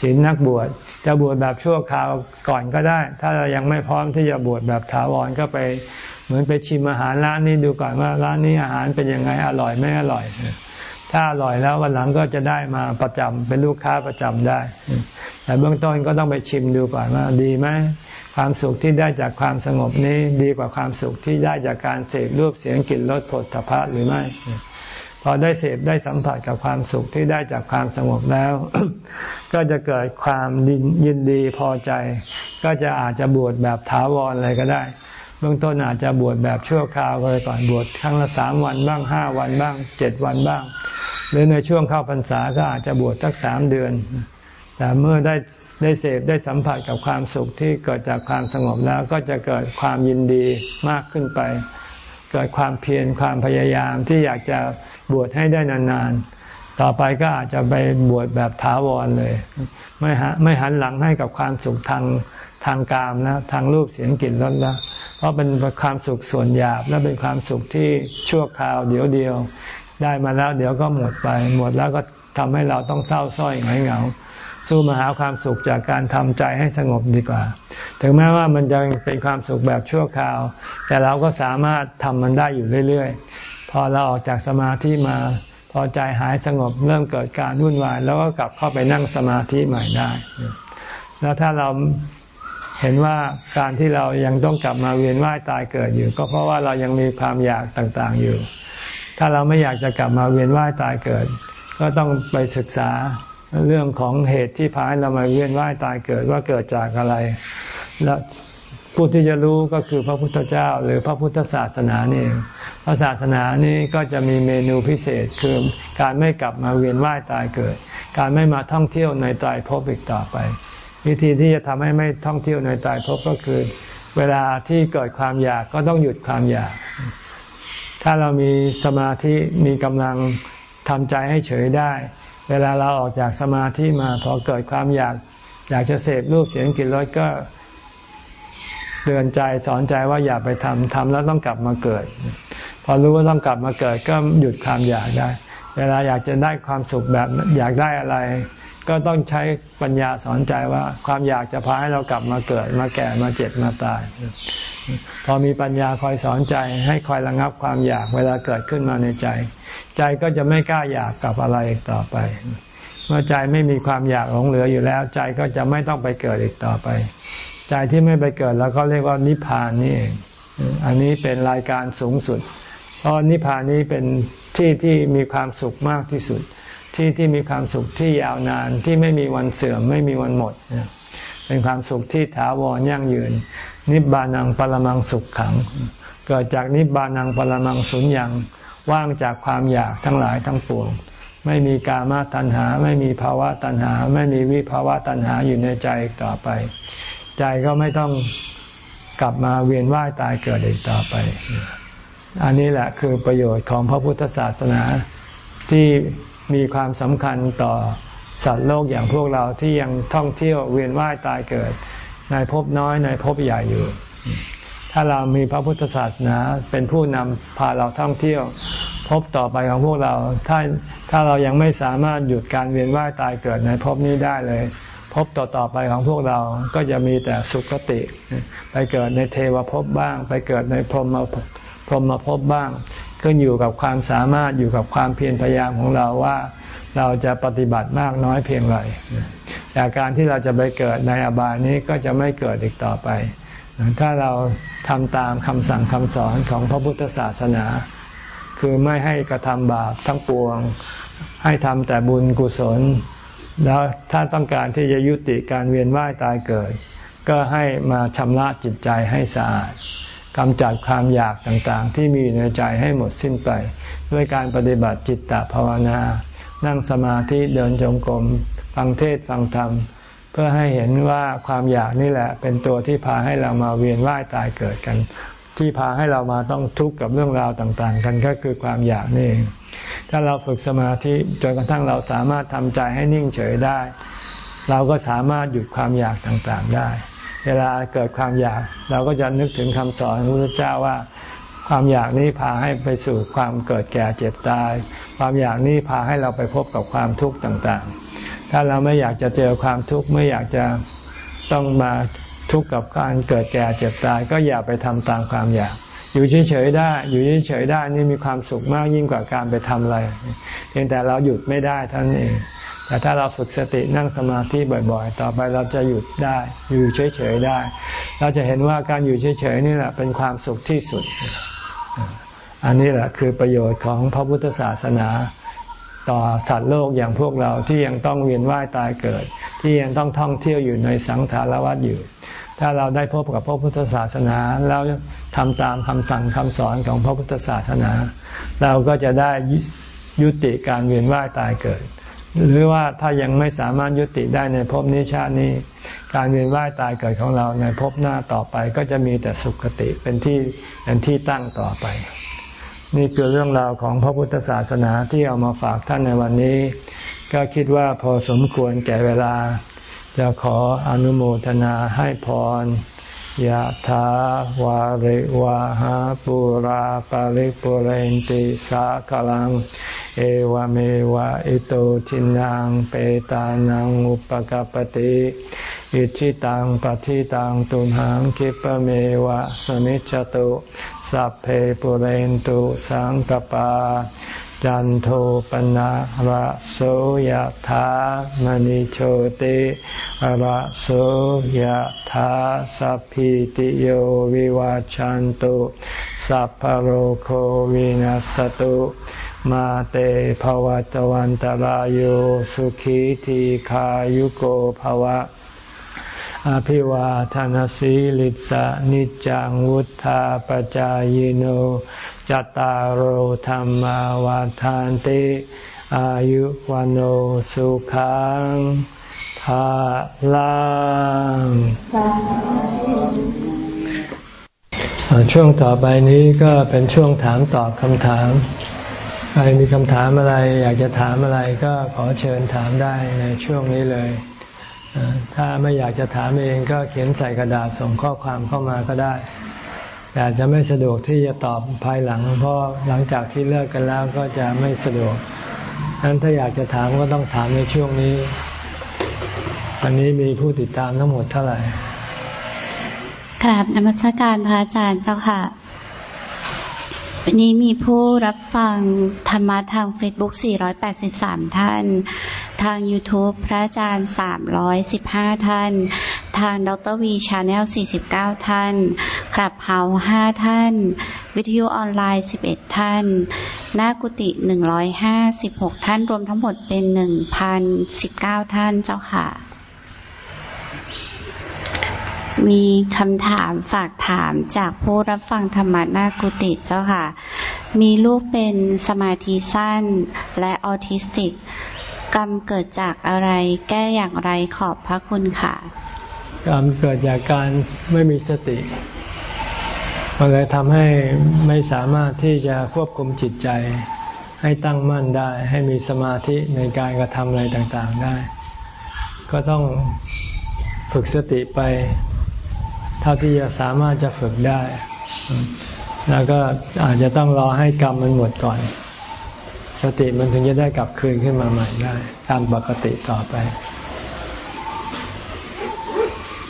ศีลนักบวชจะบวชแบบชั่วคราวก่อนก็ได้ ถ้าเรายังไม่พร้อมที่จะบวชแบบถาวรก็ไปเหมือนไปชิมอาหารร้านนี้ดูก่อนว่าร้านนี้อาหารเป็นยังไงอร่อยไม่อร่อย ถ้าอร่อยแล้ววันหลังก็จะได้มาประจำเป็นลูกค้าประจำได้ แต่เบื้องต้นก็ต้องไปชิมดูก่อนว่าดีไหมความสุขที่ได้จากความสงบนี้ดีกว่าความสุขที่ได้จากการเสพรูปเสียงกลิ่นรสผลถภะหรือไม่ พอได้เสพได้สัมผัสกับความสุขที่ได้จากความสงบแล้ว ก็จะเกิดความยินดีพอใจ ก็จะอาจจะบวชแบบถาวรอะไรก็ได้เบื้องต้นอาจจะบวชแบบชั่วคราวเลยก่อนบวชครั้งละสามวันบ้างห้าวันบ้างเจ็ดวันบ้าง หรือในช่วงเข้าพรรษาก็อาจจะบวชสักสามเดือน แต่เมื่อได้ได้เสพได้สัมผัสกับความสุขที่เกิดจากความสงบแล้วก็จะเกิดความยินดีมากขึ้นไป เกิดความเพียรความพยายามที่อยากจะบวชให้ได้นานๆ ต่อไปก็อาจจะไปบวชแบบถาวรเลย ไม่ฮะไม่หันหลังให้กับความสุขทางทางกามแล้วทางรูปเสียงกลิ่นรสแล้วเพราะเป็นความสุขส่วนหยาบและเป็นความสุขที่ชั่วคราวเดียวเดียว ได้มาแล้วเดี๋ยวก็หมดไป หมดแล้วก็ทำให้เราต้องเศร้าส้อยหงอยเหงา สู้มาหาความสุขจากการทำใจให้สงบดีกว่า ถึงแม้ว่ามันจะเป็นความสุขแบบชั่วคราว แต่เราก็สามารถทำมันได้อยู่เรื่อยๆ พอเราออกจากสมาธิมา พอใจหายสงบเริ่มเกิดการวุ่นวาย แล้วก็กลับเข้าไปนั่งสมาธิใหม่ได้ แล้วถ้าเราเห็นว่าการที่เรายังต้องกลับมาเวียนว่ายตายเกิดอยู่ ก็เพราะว่าเรายังมีความอยากต่างๆอยู่ ถ้าเราไม่อยากจะกลับมาเวียนว่ายตายเกิด ก็ต้องไปศึกษาเรื่องของเหตุที่พาให้เรามาเวียนว่ายตายเกิดว่าเกิดจากอะไร และผู้ที่จะรู้ก็คือพระพุทธเจ้า หรือพระพุทธศาสนานี่พระศาสนานี้ก็จะมีเมนูพิเศษคือการไม่กลับมาเวียนว่ายตายเกิด การไม่มาท่องเที่ยวในตายภพอีกต่อไป วิธีที่จะทำให้ไม่ท่องเที่ยวในตายภพก็คือ เวลาที่เกิดความอยากก็ต้องหยุดความอยาก ถ้าเรามีสมาธิมีกำลังทำใจให้เฉยได้ เวลาเราออกจากสมาธิมาพอเกิดความอยากอยากจะเสพรูปเสียงกลิ่นรสก็เตือนใจสอนใจว่าอย่าไปทำทำแล้วต้องกลับมาเกิด พอรู้ว่าต้องกลับมาเกิดก็หยุดความอยากได้ เวลาอยากจะได้ความสุขแบบอยากได้อะไร ก็ต้องใช้ปัญญาสอนใจว่าความอยากจะพาให้เรากลับมาเกิดมาแก่มาเจ็บมาตาย พอมีปัญญาคอยสอนใจให้คอยระงับความอยากเวลาเกิดขึ้นมาในใจ ใจก็จะไม่กล้าอยากกับอะไรอีกต่อไป เมื่อใจไม่มีความอยากหลงเหลืออยู่แล้ว ใจก็จะไม่ต้องไปเกิดอีกต่อไป ใจที่ไม่ไปเกิดแล้วก็เรียกว่านิพพานนี่เองอันนี้เป็นรายการสูงสุด เพราะนิพพานนี้เป็นที่ที่มีความสุขมากที่สุด ที่ที่มีความสุขที่ยาวนานที่ไม่มีวันเสื่อมไม่มีวันหมด เป็นความสุขที่ถาวรยั่งยืน นิบานังปรมังสุขขัง เกิดจากนิบานังปรมังสุญญังว่างจากความอยากทั้งหลายทั้งปวง ไม่มีกามาตัณหา ไม่มีภาวะตัณหา ไม่มีวิภาวะตัณหาอยู่ในใจต่อไป ใจก็ไม่ต้องกลับมาเวียนว่ายตายเกิดอีกต่อไป อันนี้แหละคือประโยชน์ของพระพุทธศาสนาที่ มีความสำคัญต่อสัตว์โลกอย่างพวกเราที่ยังท่องเที่ยวเวียนว่ายตายเกิด ในภพน้อยในภพใหญ่อยู่ ถ้าเรามีพระพุทธศาสนาเป็นผู้นำพาเราท่องเที่ยวพบต่อไปของพวกเรา ถ้าถ้าเรายังไม่สามารถหยุดการเวียนว่ายตายเกิดในภพนี้ได้เลยพบต่อต่อไปของพวกเราก็จะมีแต่สุคติ ไปเกิดในเทวภพบ้าง ไปเกิดในพรหมพรหมภพบ้าง ขึ้นอยู่กับความสามารถอยู่กับความเพียรพยายามของเราว่าเราจะปฏิบัติมากน้อยเพียงไรจากการที่เราจะไปเกิดในอบายนี้ก็จะไม่เกิดอีกต่อไป ถ้าเราทำตามคำสั่งคำสอนของพระพุทธศาสนา คือไม่ให้กระทำบาปทั้งปวง ให้ทำแต่บุญกุศล แล้วถ้าต้องการที่จะยุติการเวียนว่ายตายเกิด ก็ให้มาชำระจิตใจให้สะอาด กำจัดความอยากต่างๆ ที่มีในใจให้หมดสิ้นไป ด้วยการปฏิบัติจิตตภาวนา นั่งสมาธิเดินจงกรมฟังเทศฟังธรรม เพื่อให้เห็นว่าความอยากนี่แหละ เป็นตัวที่พาให้เรามาเวียนว่ายตายเกิดกัน ที่พาให้เรามาต้องทุกข์กับเรื่องราวต่างๆ กันก็คือความอยากนี่เองถ้าเราฝึกสมาธิจนกระทั่งเราสามารถทำใจให้นิ่งเฉยได้ เราก็สามารถหยุดความอยากต่างๆได้ เวลาเกิดความอยาก เราก็จะนึกถึงคำสอนของพระพุทธเจ้าว่า ความอยากนี้พาให้ไปสู่ความเกิดแก่เจ็บตาย ความอยากนี้พาให้เราไปพบกับความทุกข์ต่างๆ ถ้าเราไม่อยากจะเจอความทุกข์ไม่อยากจะต้องมาทุกข์กับการเกิดแก่เจ็บตาย ก็อย่าไปทำตามความอยากอยู่เฉยๆได้ อยู่เฉยๆได้นี่มีความสุขมากยิ่งกว่าการไปทำอะไร เพียงแต่เราหยุดไม่ได้ท่านเอง แต่ถ้าเราฝึกสตินั่งสมาธิบ่อยๆ ต่อไปเราจะหยุดได้ อยู่เฉยๆได้ เราจะเห็นว่าการอยู่เฉยๆนี่แหละเป็นความสุขที่สุด อันนี้แหละคือประโยชน์ของพระพุทธศาสนา ต่อสัตว์โลกอย่างพวกเราที่ยังต้องเวียนว่ายตายเกิด ที่ยังต้องท่องเที่ยวอยู่ในสังสารวัฏอยู่ ถ้าเราได้พบกับพระพุทธศาสนาแล้วทำตามคำสั่งคำสอนของพระพุทธศาสนา เราก็จะได้ยุติการเวียนว่ายตายเกิด หรือว่าถ้ายังไม่สามารถยุติได้ในภพนี้ชาตินี้ การเวียนว่ายตายเกิดของเราในภพหน้าต่อไปก็จะมีแต่สุขติเป็นที่เป็นที่ตั้งต่อไป นี่คือเรื่องราวของพระพุทธศาสนาที่เอามาฝากท่านในวันนี้ ก็คิดว่าพอสมควรแก่เวลา จะขออนุโมทนาให้พรยะถาวาริวาหาปุราปาริปุเรนติสากลัง เอวเมวะอิโตทินังเปตานังอุปกปติอิชิตังปฏิตังตุมหังคิปเมวะสมิจจตุสัพเพปุเรนตุสังกปา จันโทปนะระโสยธามณิโชติระโสยธาสัพพิติโยวิวาจันตุสัพพโรโควินัสตุ มาเตภวตวันตารโยสุขีทีขายุโกภวะ อภิวาทานสีลิสะนิจังวุธาปจายโนจตารโหธรรมวาทานติอายุวันโอสุขังภาลังช่วงต่อไปนี้ก็เป็นช่วงถามตอบคำถาม ใครมีคำถามอะไร อยากจะถามอะไรก็ขอเชิญถามได้ในช่วงนี้เลย ถ้าไม่อยากจะถามเองก็เขียนใส่กระดาษส่งข้อความเข้ามาก็ได้ แต่จะไม่สะดวกที่จะตอบภายหลัง เพราะหลังจากที่เลิกกันแล้วก็จะไม่สะดวกนั้นถ้าอยากจะถามก็ต้องถามในช่วงนี้ วันนี้มีผู้ติดตามทั้งหมดเท่าไหร่กราบนมัสการพระอาจารย์เจ้าค่ะ วันนี้มีผู้รับฟังธรรมะทาง Facebook 483 ท่าน ทาง YouTube พระอาจารย์ 315 ท่าน ทางดร.วี channel 49 ท่านคลับเฮา5ท่าน วิทยุออนไลน์ 11 ท่าน หน้ากุฏิ156 ท่าน รวมทั้งหมดเป็น 1,019 ท่านเจ้าค่ะ มีคำถามฝากถามจากผู้รับฟังธรรมะนากุติเจ้าค่ะ มีลูกเป็นสมาธิสั้นและออทิสติก กรรมเกิดจากอะไรแก้อย่างไรขอบพระคุณค่ะ กรรมเกิดจากการไม่มีสติมันเลยทำให้ไม่สามารถที่จะควบคุมจิตใจ ให้ตั้งมั่นได้ ให้มีสมาธิในการกระทำอะไรต่างๆได้ ก็ต้องฝึกสติไป เท่าที่จะสามารถจะฝึกได้ แล้วก็อาจจะต้องรอให้กรรมมันหมดก่อน สติมันถึงจะได้กลับคืนขึ้นมาใหม่ได้ ตามปกติต่อไป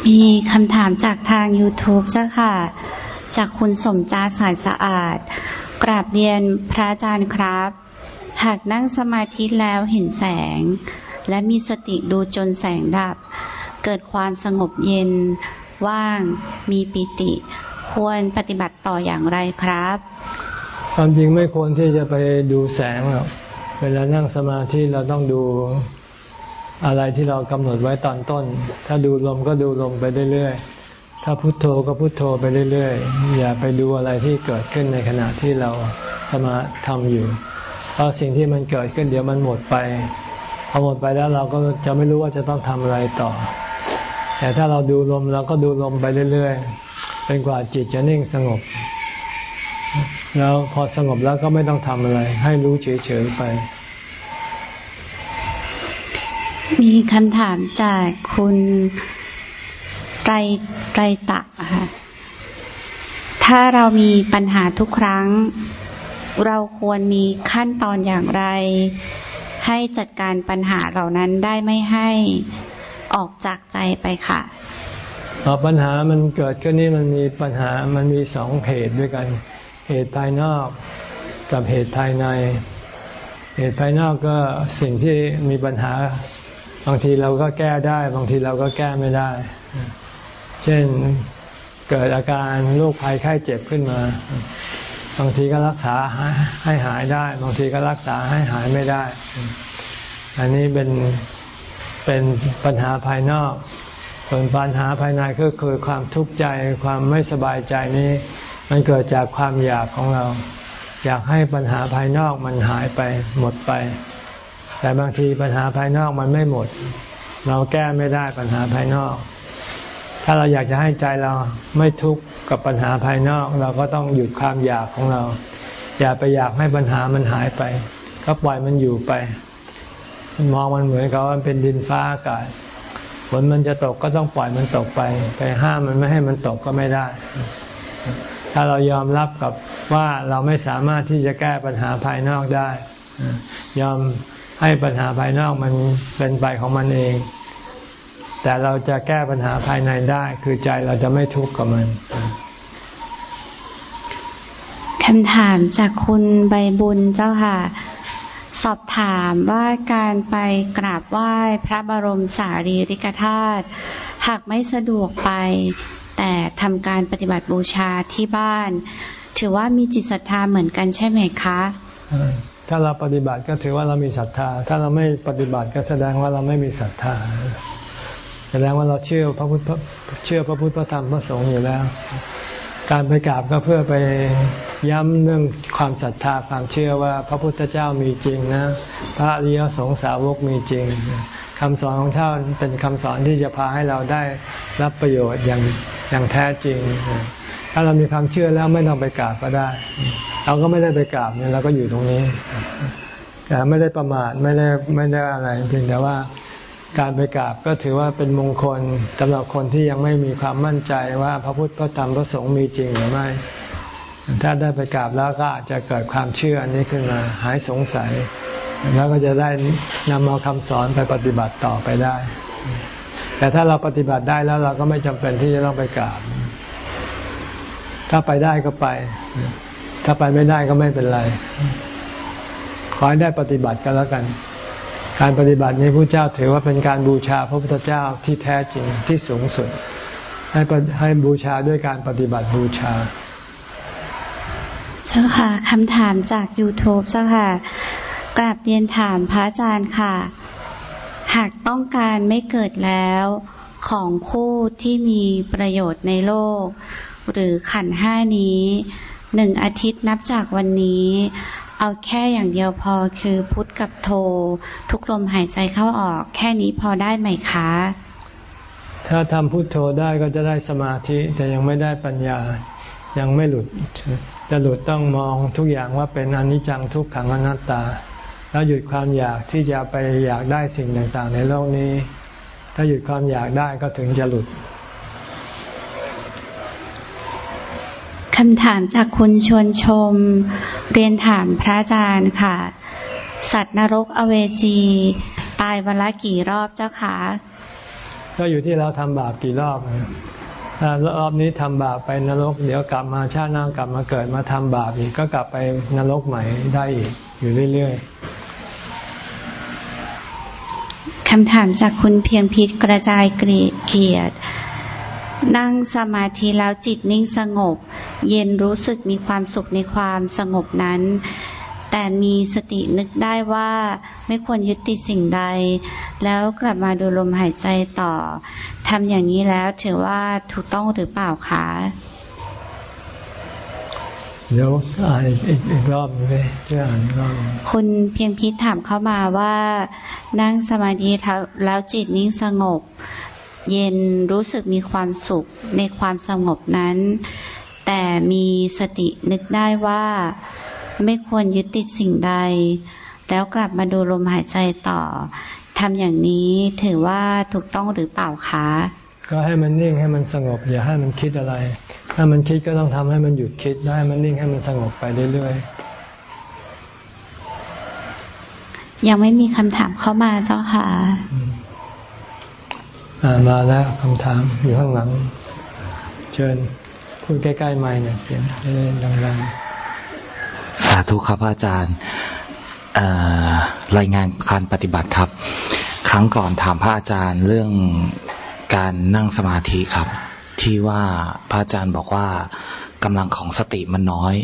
มีคำถามจากทาง YouTube เจ้าค่ะ จากคุณสมจาสายสะอาด กราบเรียนพระอาจารย์ครับ หากนั่งสมาธิแล้วเห็นแสง และมีสติดูจนแสงดับ เกิดความสงบเย็น ว่าง มีปิติ ควรปฏิบัติต่ออย่างไรครับ ความจริงไม่ควรที่จะไปดูแสงหรอกเวลานั่งสมาธิเราต้องดูอะไรที่เรากำหนดไว้ตอนต้น ถ้าดูลมก็ดูลมไปเรื่อยๆ ถ้าพุโทโธก็พุโทโธไปเรื่อยๆ อย่าไปดูอะไรที่เกิดขึ้นในขณะที่เราสมาทำอยู่ เพราะสิ่งที่มันเกิดขึ้นเดี๋ยวมันหมดไป พอหมดไปแล้วเราก็จะไม่รู้ว่าจะต้องทำอะไรต่อ แต่ถ้าเราดูลมเราก็ดูลมไปเรื่อยๆเป็นกว่าจิตจะนิ่งสงบ แล้วพอสงบแล้วก็ไม่ต้องทำอะไร ให้รู้เฉยๆไป มีคำถามจากคุณไรไรตะค่ะถ้าเรามีปัญหาทุกครั้ง เราควรมีขั้นตอนอย่างไร ให้จัดการปัญหาเหล่านั้นได้ไม่ให้ ออกจากใจไปค่ะปัญหามันเกิดขึ้นนี่มันมีปัญหามันมีสองเหตุด้วยกัน เหตุภายนอกกับเหตุภายใน เหตุภายนอกก็สิ่งที่มีปัญหา บางทีเราก็แก้ได้ บางทีเราก็แก้ไม่ได้ เช่นเกิดอาการโรคภัยไข้เจ็บขึ้นมา บางทีก็รักษาให้หายได้ บางทีก็รักษาให้หายไม่ได้ อันนี้เป็น เป็นปัญหาภายนอก ส่วนปัญหาภายในก็คือความทุกข์ใจความไม่สบายใจนี้ มันเกิดจากความอยากของเรา อยากให้ปัญหาภายนอกมันหายไปหมดไป แต่บางทีปัญหาภายนอกมันไม่หมด เราแก้ไม่ได้ปัญหาภายนอก ถ้าเราอยากจะให้ใจเราไม่ทุกข์กับปัญหาภายนอก เราก็ต้องหยุดความอยากของเรา อย่าไปอยากให้ปัญหามันหายไป ก็ปล่อยมันอยู่ไป มองมันเหมือนกับว่าเป็นดินฟ้าอากาศฝนมันจะตกก็ต้องปล่อยมันตกไป ไปห้ามมันไม่ให้มันตกก็ไม่ได้ ถ้าเรายอมรับกับว่าเราไม่สามารถที่จะแก้ปัญหาภายนอกได้ ยอมให้ปัญหาภายนอกมันเป็นไปของมันเอง แต่เราจะแก้ปัญหาภายในได้ คือใจเราจะไม่ทุกข์กับมันคำถามจากคุณใบบุญเจ้าค่ะ สอบถามว่าการไปกราบไหว้พระบรมสารีริกธาตุหากไม่สะดวกไป แต่ทำการปฏิบัติบูชาที่บ้าน ถือว่ามีจิตศรัทธาเหมือนกันใช่ไหมคะ ถ้าเราปฏิบัติก็ถือว่าเรามีศรัทธา ถ้าเราไม่ปฏิบัติก็แสดงว่าเราไม่มีศรัทธา แสดงว่าเราเชื่อพระพุทธเชื่อพระพุทธพระธรรมพระสงฆ์อยู่แล้ว การไปกราบก็เพื่อไปย้ำเรื่องความศรัทธาความเชื่อว่าพระพุทธเจ้ามีจริงนะ พระอริยสงสาวกมีจริงคำสอนของท่านเป็นคำสอนที่จะพาให้เราได้รับประโยชน์อย่างอย่างแท้จริง ถ้าเรามีความเชื่อแล้วไม่ต้องไปกราบก็ได้ เราก็ไม่ได้ไปกราบเนี่ยเราก็อยู่ตรงนี้แต่ไม่ได้ประมาทไม่ได้ไม่ได้อะไรเพียงแต่ว่า การไปกราบก็ถือว่าเป็นมงคลสำหรับคนที่ยังไม่มีความมั่นใจว่าพระพุทธพระธรรมพระสงฆ์มีจริงหรือไม่ ถ้าได้ไปกราบแล้วก็อาจจะเกิดความเชื่ออันนี้ขึ้นมาหายสงสัย แล้วก็จะได้นำเอาคำสอนไปปฏิบัติต่อไปได้ แต่ถ้าเราปฏิบัติได้แล้วเราก็ไม่จำเป็นที่จะต้องไปกราบ ถ้าไปได้ก็ไป ถ้าไปไม่ได้ก็ไม่เป็นไร ขอให้ได้ปฏิบัติกันแล้วกัน การปฏิบัตินี้พระเจ้าถือว่าเป็นการบูชาพระพุทธเจ้าที่แท้จริงที่สูงสุด ให้ให้บูชาด้วยการปฏิบัติบูชาเจ้าค่ะคำถามจาก YouTube เจ้าค่ะกราบเรียนถามพระอาจารย์ค่ะ หากต้องการไม่เกิดแล้วของคู่ที่มีประโยชน์ในโลก หรือขันห้านี้หนึ่งอาทิตย์นับจากวันนี้ เอาแค่อย่างเดียวพอคือพุทธกับโท ทุกลมหายใจเข้าออก แค่นี้พอได้ไหมคะ ถ้าทำพุทโธได้ก็จะได้สมาธิแต่ยังไม่ได้ปัญญายังไม่หลุดจะหลุดต้องมองทุกอย่างว่าเป็นอนิจจังทุกขังอนัตตา แล้วหยุดความอยากที่จะไปอยากได้สิ่งต่างๆ ในโลกนี้ ถ้าหยุดความอยากได้ก็ถึงจะหลุด คำถามจากคุณชวนชม เรียนถามพระอาจารย์ค่ะ สัตว์นรกอเวจี ตายวันละกี่รอบเจ้าคะก็อยู่ที่เราทำบาปกี่รอบถ้ารอบนี้ทำบาปไปนรก เดี๋ยวกลับมาชาติหน้ากลับมาเกิดมาทำบาปอีกก็กลับไปนรกใหม่ได้อีกอยู่เรื่อยๆคำถามจากคุณเพียงพิษกระจายเกียรติ นั่งสมาธิแล้วจิตนิ่งสงบ เย็นรู้สึกมีความสุขในความสงบนั้น แต่มีสตินึกได้ว่าไม่ควรยึดติดสิ่งใด แล้วกลับมาดูลมหายใจต่อทำอย่างนี้แล้วถือว่าถูกต้องหรือเปล่าคะเดี๋ยวอ่านอีกอีกรอบนึงเลยช่วยอ่านอีกรอบคุณเพียงพิษถามเข้ามาว่า นั่งสมาธิแล้วจิตนิ่งสงบ เย็นรู้สึกมีความสุขในความสงบนั้น แต่มีสตินึกได้ว่า ไม่ควรยึดติดสิ่งใด แล้วกลับมาดูลมหายใจต่อทำอย่างนี้ถือว่าถูกต้องหรือเปล่าคะก็ให้มันนิ่งให้มันสงบ อย่าให้มันคิดอะไร ถ้ามันคิดก็ต้องทำให้มันหยุดคิดได้มันนิ่งให้มันสงบไปเรื่อยๆยังไม่มีคำถามเข้ามาเจ้าค่ะมาแล้วคำถามอยู่ข้างหลัง เชิญ พูดใกล้ๆไม้เนี่ยเสียงดังๆ สาธุครับอาจารย์รายงานการปฏิบัติครับ ครั้งก่อนถามพระอาจารย์เรื่องการนั่งสมาธิครับ ที่ว่าพระอาจารย์บอกว่ากำลังของสติมันน้อย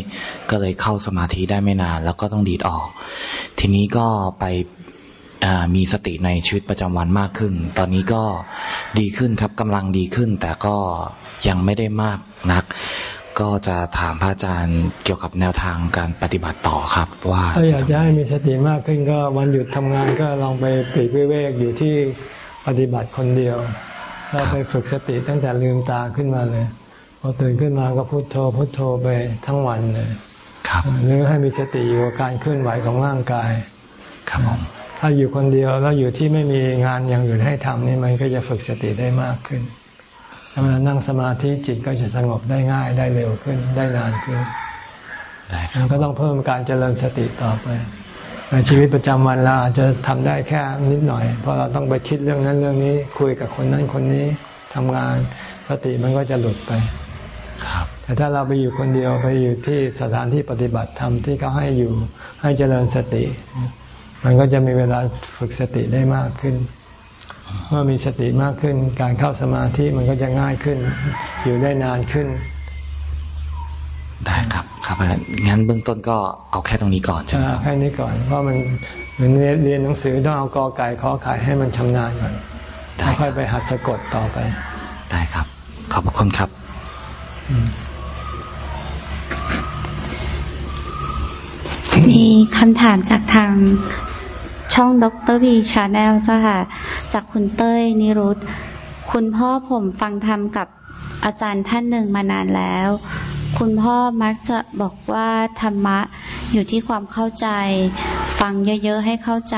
ก็เลยเข้าสมาธิได้ไม่นาน แล้วก็ต้องดีดออก ทีนี้ก็ไป มีสติในชีวิตประจำวันมากขึ้น ตอนนี้ก็ดีขึ้นครับกำลังดีขึ้น แต่ก็ยังไม่ได้มากนัก ก็จะถามพระอาจารย์เกี่ยวกับแนวทางการปฏิบัติต่อครับ ว่าถ้าอยากจะให้มีสติมากขึ้นก็วันหยุดทำงานก็ลองไปปลีกวิเวกอยู่ที่ปฏิบัติคนเดียวเราไปฝึกสติตั้งแต่ลืมตาขึ้นมาเลยพอตื่นขึ้นมาก็พุโทโธพุโทโธไปทั้งวันเลย ครับหรือให้มีสติอยู่กับการเคลื่อนไหวของร่างกาย ครับ ถ้าอยู่คนเดียวแล้วอยู่ที่ไม่มีงานอย่างอื่นให้ทำนี่มันก็จะฝึกสติได้มากขึ้นเวลานั่งสมาธิจิตก็จะสงบได้ง่ายได้เร็วขึ้นได้นานขึ้นมันก็ต้องเพิ่มการเจริญสติต่อไปในชีวิตประจำวันเราอาจจะทำได้แค่นิดหน่อย เพราะเราต้องไปคิดเรื่องนั้นเรื่องนี้ คุยกับคนนั้นคนนี้ทำงานสติมันก็จะหลุดไปครับ แต่ถ้าเราไปอยู่คนเดียวไปอยู่ที่สถานที่ปฏิบัติธรรมที่เขาให้อยู่ให้เจริญสติ มันก็จะมีเวลาฝึกสติได้มากขึ้น เมื่อมีสติมากขึ้น การเข้าสมาธิมันก็จะง่ายขึ้น อยู่ได้นานขึ้น ได้ครับ ครับงั้นเบื้องต้นก็เอาแค่ตรงนี้ก่อนใช่ไหมแค่นี้ก่อนเพราะมันเหมือนเรียนหนังสือต้องเอากอไก่ขอไข่ให้มันชำนาญก่อนค่อยไปหัดสะกดต่อไป ได้ครับ ขอบคุณครับ มีคำถามจากทางช่องดอกเตอร์วี channel เจ้าค่ะ จากคุณเต้ยนิรุตคุณพ่อผมฟังธรรมกับอาจารย์ท่านหนึ่งมานานแล้ว คุณพ่อมักจะบอกว่าธรรมะอยู่ที่ความเข้าใจ ฟังเยอะๆให้เข้าใจ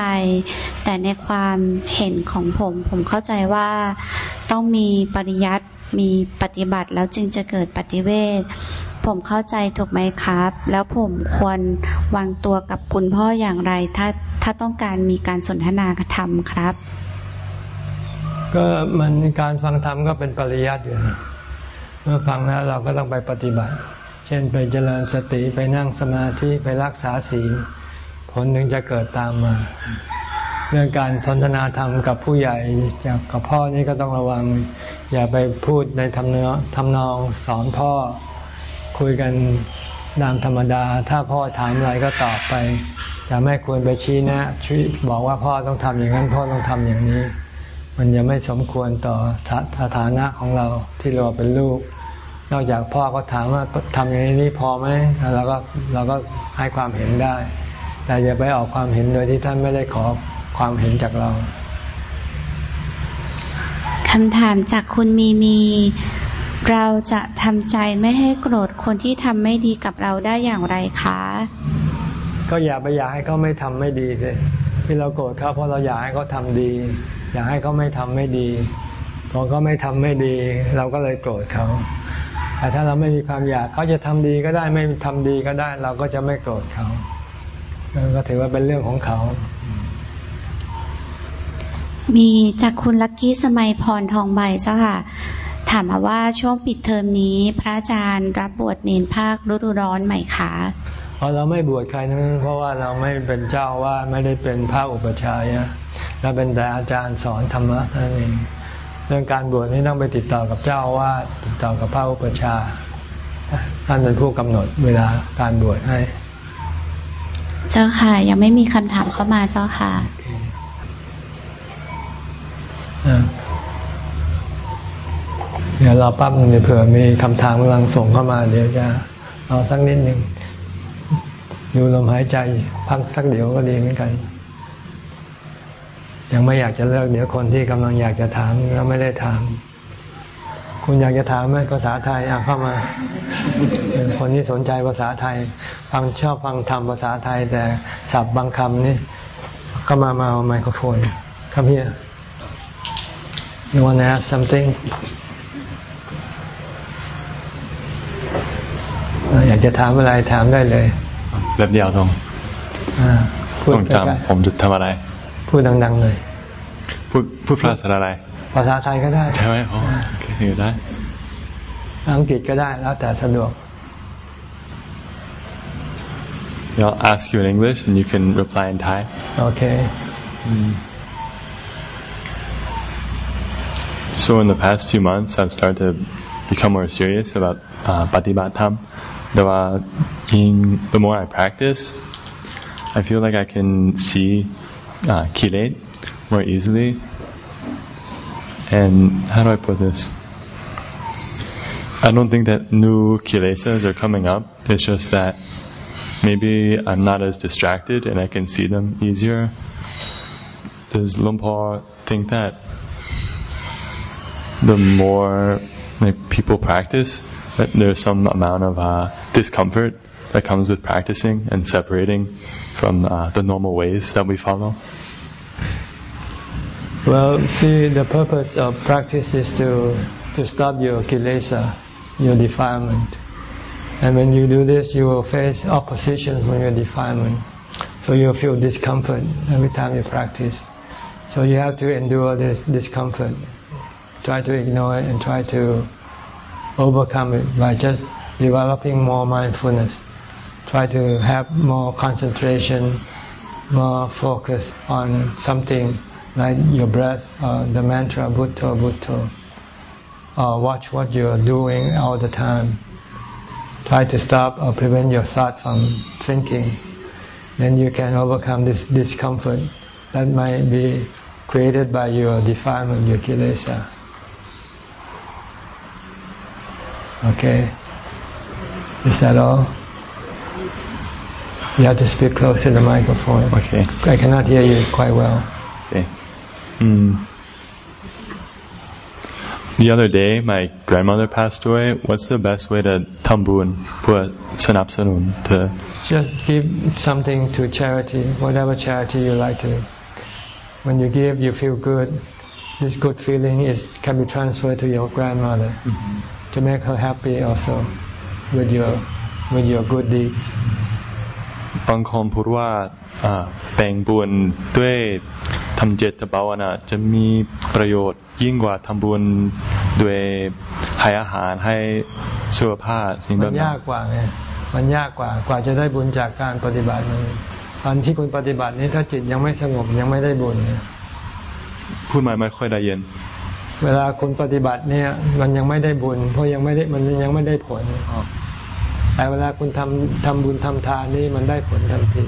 แต่ในความเห็นของผม ผมเข้าใจว่าต้องมีปริยัติมีปฏิบัติแล้วจึงจะเกิดปฏิเวท ผมเข้าใจถูกไหมครับ แล้วผมควรวางตัวกับคุณพ่ออย่างไร ถ้าถ้าต้องการมีการสนทนาธรรมครับ ก็มันการฟังธรรมก็เป็นปริยัติอยู่เมื่อฟังแล้วเราก็ต้องไปปฏิบัติ เช่นไปเจริญสติไปนั่งสมาธิไปรักษาศีลผลหนึ่งจะเกิดตามมา เรื่องการสนทนาธรรมกับผู้ใหญ่จากกับพ่อนี่ก็ต้องระวัง อย่าไปพูดในทำเนื้อทำนองสอนพ่อ คุยกันตามธรรมดา ถ้าพ่อถามอะไรก็ตอบไป แต่ไม่ควรไปชี้นะชี้บอกว่าพ่อต้องทำอย่างนั้น พ่อต้องทำอย่างนี้ มันยังไม่สมควรต่อสถานะของเราที่เราเป็นลูก นอกจากพ่อก็ถามว่าทำอย่างนี้พอไหมเราก็เราก็ให้ความเห็นได้ แต่อย่าไปออกความเห็นโดยที่ท่านไม่ได้ขอความเห็นจากเราคำถามจากคุณมีมี เราจะทำใจไม่ให้โกรธคนที่ทำไม่ดีกับเราได้อย่างไรคะ ก็อย่าไปอยากให้เขาไม่ทำไม่ดีเลยที่เราโกรธเขาเพราะเราอยากให้เขาทาดี อยากให้เขาไม่ทำไม่ดีพอเขาไม่ทำไม่ดี เราก็เลยโกรธเขาแต่ถ้าเราไม่มีความอยากเขาจะทำดีก็ได้ไม่ทำดีก็ได้ เราก็จะไม่โกรธเขาก็ถือว่าเป็นเรื่องของเขา มีจากคุณลักกี้สมัยพรทองใบเจ้าค่ะ ถามมาว่าช่วงปิดเทอมนี้ พระอาจารย์รับบวชเนนภาคฤดูร้อนไหมคะเพราะเราไม่บวชใครนั้นเพราะว่าเราไม่เป็นเจ้าว่าไม่ได้เป็นพระอุปชายะเราเป็นแต่อาจารย์สอนธรรมะนั่นเองเรื่องการบวชนี่ต้องไปติดต่อกับเจ้าว่าติดต่อกับพระอุปชาท่านเป็นผู้กำหนดเวลาการบวชให้ เจ้าค่ะ ยังไม่มีคำถามเข้ามาเจ้าค่ะ เดี๋ยวเราปั๊บนึงเผื่อมีคำถามกำลังส่งเข้ามา เดี๋ยวจะเอาสักนิดหนึ่งดูลมหายใจพักสักเดี๋ยวก็ดีเหมือนกัน ยังไม่อยากจะเลิกเดี๋ยวคนที่กำลังอยากจะถามแล้วไม่ได้ถาม คุณอยากจะถามไหมภาษาไทยอะเข้ามาคนนี้สนใจภาษาไทย ฟังชอบฟังธรรมภาษาไทย แต่ศัพท์บางคำนี่ก็มามาเอาไมโครโฟนครับพี่ You want to ask something? อยากจะถามอะไรถามได้เลยแบบเดียวตรงต้องจำผมจะทำอะไร พูดดัง ๆ เลย พูดพูดภาษาอะไร ภาษาไทยก็ได้ ใช่ไหมโอเคได้อังกฤษก็ได้แล้วแต่สะดวก I'll ask you in English and you can reply in Thai. Okay. Mm. So in the past few months, I've started to become more serious about uh, patibatam. The, uh, the more I practice, I feel like I can see uh, more easily. And how do I put this? I don't think that new kilesas are coming up. It's just that maybe I'm not as distracted and I can see them easier. Does Lumpur think that the more like, people practice, there's some amount of uh, discomfort that comes with practicing and separating from uh, the normal ways that we follow? Well, see, the purpose of practice is to to stop your kilesa, your defilement. And when you do this, you will face opposition from your defilement. So you'll feel discomfort every time you practice. So you have to endure this discomfort. Try to ignore it and try to overcome it by just developing more mindfulness. Try to have more concentration, more focus on something like your breath or the mantra Bhutto Bhutto. Or watch what you're doing all the time. Try to stop or prevent your thought from thinking. Then you can overcome this discomfort that might be created by your defilement, your kilesa. Okay. Is that all? You have to speak close to the microphone. Okay. I cannot hear you quite well. Okay. Mm. The other day, my grandmother passed away. What's the best way to tambun, put sanapsanun to? Just give something to charity, whatever charity you like to. When you give, you feel good. This good feeling is can be transferred to your grandmother. Mm-hmm to make her happy also with your with your good deeds บางคนพูดว่าแบ่งบุญด้วยทำเจตภาวนาจะมีประโยชน์ยิ่งกว่าทำบุญด้วยให้อาหารให้สุขภาพสิ่งแบบนั้นมันยากกว่าไงมันยากกว่ากว่าจะได้บุญจากการปฏิบัติมันตอนที่คุณปฏิบัตินี้ถ้าจิตยังไม่สงบยังไม่ได้บุญพูดมาไม่ค่อยได้เย็น เวลาคุณปฏิบัติเนี่ย มันยังไม่ได้บุญ เพราะยังไม่ได้มันยังไม่ได้ผลแต่เวลาคุณทำทำบุญทำทานนี่มันได้ผลทันที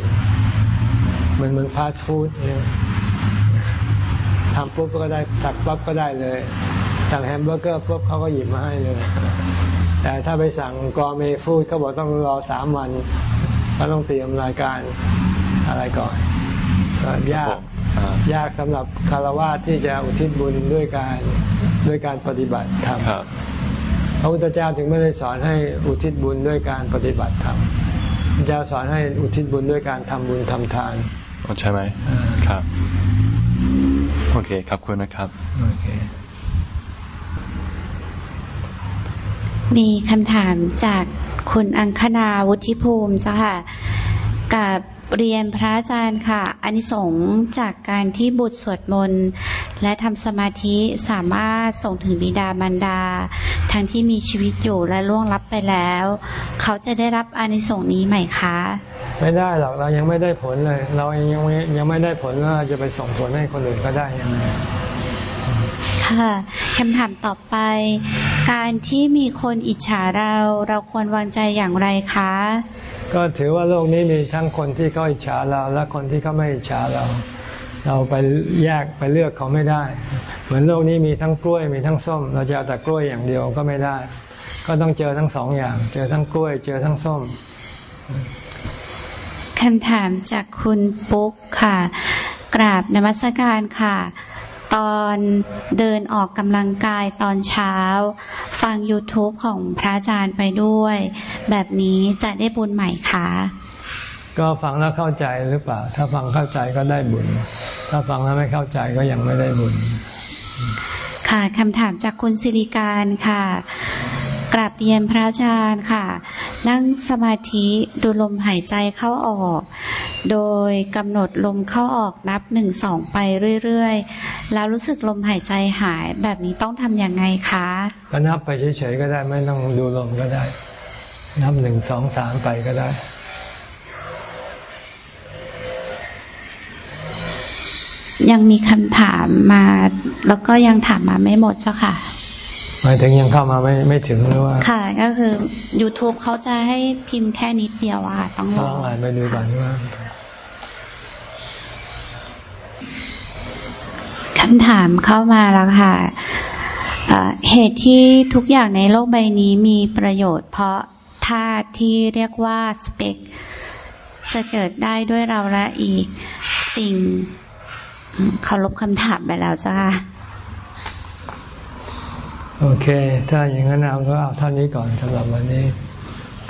มันเหมือนฟาสต์ฟู้ดเนี่ยทำปุ๊บก็ได้สักปั๊บก็ได้เลย สั่งแฮมเบอร์เกอร์ปุ๊บเขาก็หยิบมาให้เลย แต่ถ้าไปสั่งกอเมฟู้ดเขาบอกต้องรอสามวัน ก็ต้องเตรียมรายการอะไรก่อนยาก ยากสำหรับคารวะที่จะอุทิศบุญด้วยการด้วยการปฏิบัติธรรมพระพุทธเจ้าถึงไม่ได้สอนให้อุทิศบุญด้วยการปฏิบัติธรรมพระเจ้าสอนให้อุทิศบุญด้วยการทำบุญทำทานใช่ไหมครับ โอเคครับคุณนะครับโอเคมีคำถามจากคุณอังคณาวุฒิภูมิจ้ะค่ะกับ เรียนพระอาจารย์ค่ะอานิสงส์จากการที่บุตรสวดมนต์และทำสมาธิสามารถส่งถึงบิดาบรรดา ทั้งที่มีชีวิตอยู่และล่วงลับไปแล้ว เขาจะได้รับอานิสงส์นี้ไหมคะ ไม่ได้หรอกเรายังไม่ได้ผลเลย เรายังยังไม่ได้ผลแล้วจะไปส่งผลให้คนอื่นก็ได้ยังไง ค่ะคำถามต่อไป การที่มีคนอิจฉาเรา เราควรวางใจอย่างไรคะ ก็ถือว่าโลกนี้มีทั้งคนที่เขาอิจฉาเรา และคนที่เขาไม่อิจฉาเรา เราไปแยกไปเลือกเขาไม่ได้ เหมือนโลกนี้มีทั้งกล้วยมีทั้งส้ม เราจะเอาแต่กล้วยอย่างเดียวก็ไม่ได้ ก็ต้องเจอทั้งสองอย่าง เจอทั้งกล้วย เจอทั้งส้มคำถามจากคุณปุ๊กค่ะ กราบนมัสการค่ะ ตอนเดินออกกำลังกายตอนเช้า ฟัง YouTube ของพระอาจารย์ไปด้วย แบบนี้จะได้บุญใหม่คะก็ฟังแล้วเข้าใจหรือเปล่า ถ้าฟังเข้าใจก็ได้บุญ ถ้าฟังแล้วไม่เข้าใจก็ยังไม่ได้บุญ ค่ะคำถามจากคุณสิริการค่ะ กราบเรียนพระอาจารย์ค่ะ นั่งสมาธิดูลมหายใจเข้าออก โดยกำหนดลมเข้าออกนับหนึ่งสองไปเรื่อยๆ แล้วรู้สึกลมหายใจหายแบบนี้ต้องทำยังไงคะก็นับไปเฉยๆก็ได้ไม่ต้องดูลมก็ได้ นับหนึ่งสองสามไปก็ได้ยังมีคำถามมา แล้วก็ยังถามมาไม่หมดเจ้าค่ะ หมายถึงยังเข้ามาไม่ไม่ถึงหรือว่า ค่ะ ก็คือ YouTube เขาจะให้พิมพ์แค่นิดเดียวอะค่ะต้องรลอองอ่านไปดูก่อนว่าคำถามเข้ามาแล้วค่ะเอ่อเหตุที่ทุกอย่างในโลกใบนี้มีประโยชน์เพราะธาตุที่เรียกว่าสเปกจะเกิดได้ด้วยเราและอีกสิ่งอืมเคารพคำถามไปแล้วจ้าค่ะ โอเค ถ้าอย่างนั้นเอาก็เอาท่านี้ก่อนสำหรับวันนี้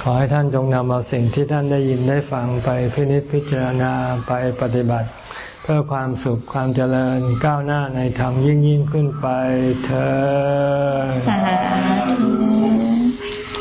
ขอให้ท่านจงนำเอาสิ่งที่ท่านได้ยินได้ฟังไปพินิจพิจารณาไปปฏิบัติ เพื่อความสุขความเจริญก้าวหน้าในธรรมยิ่งยิ่งขึ้นไปเธอสาธุ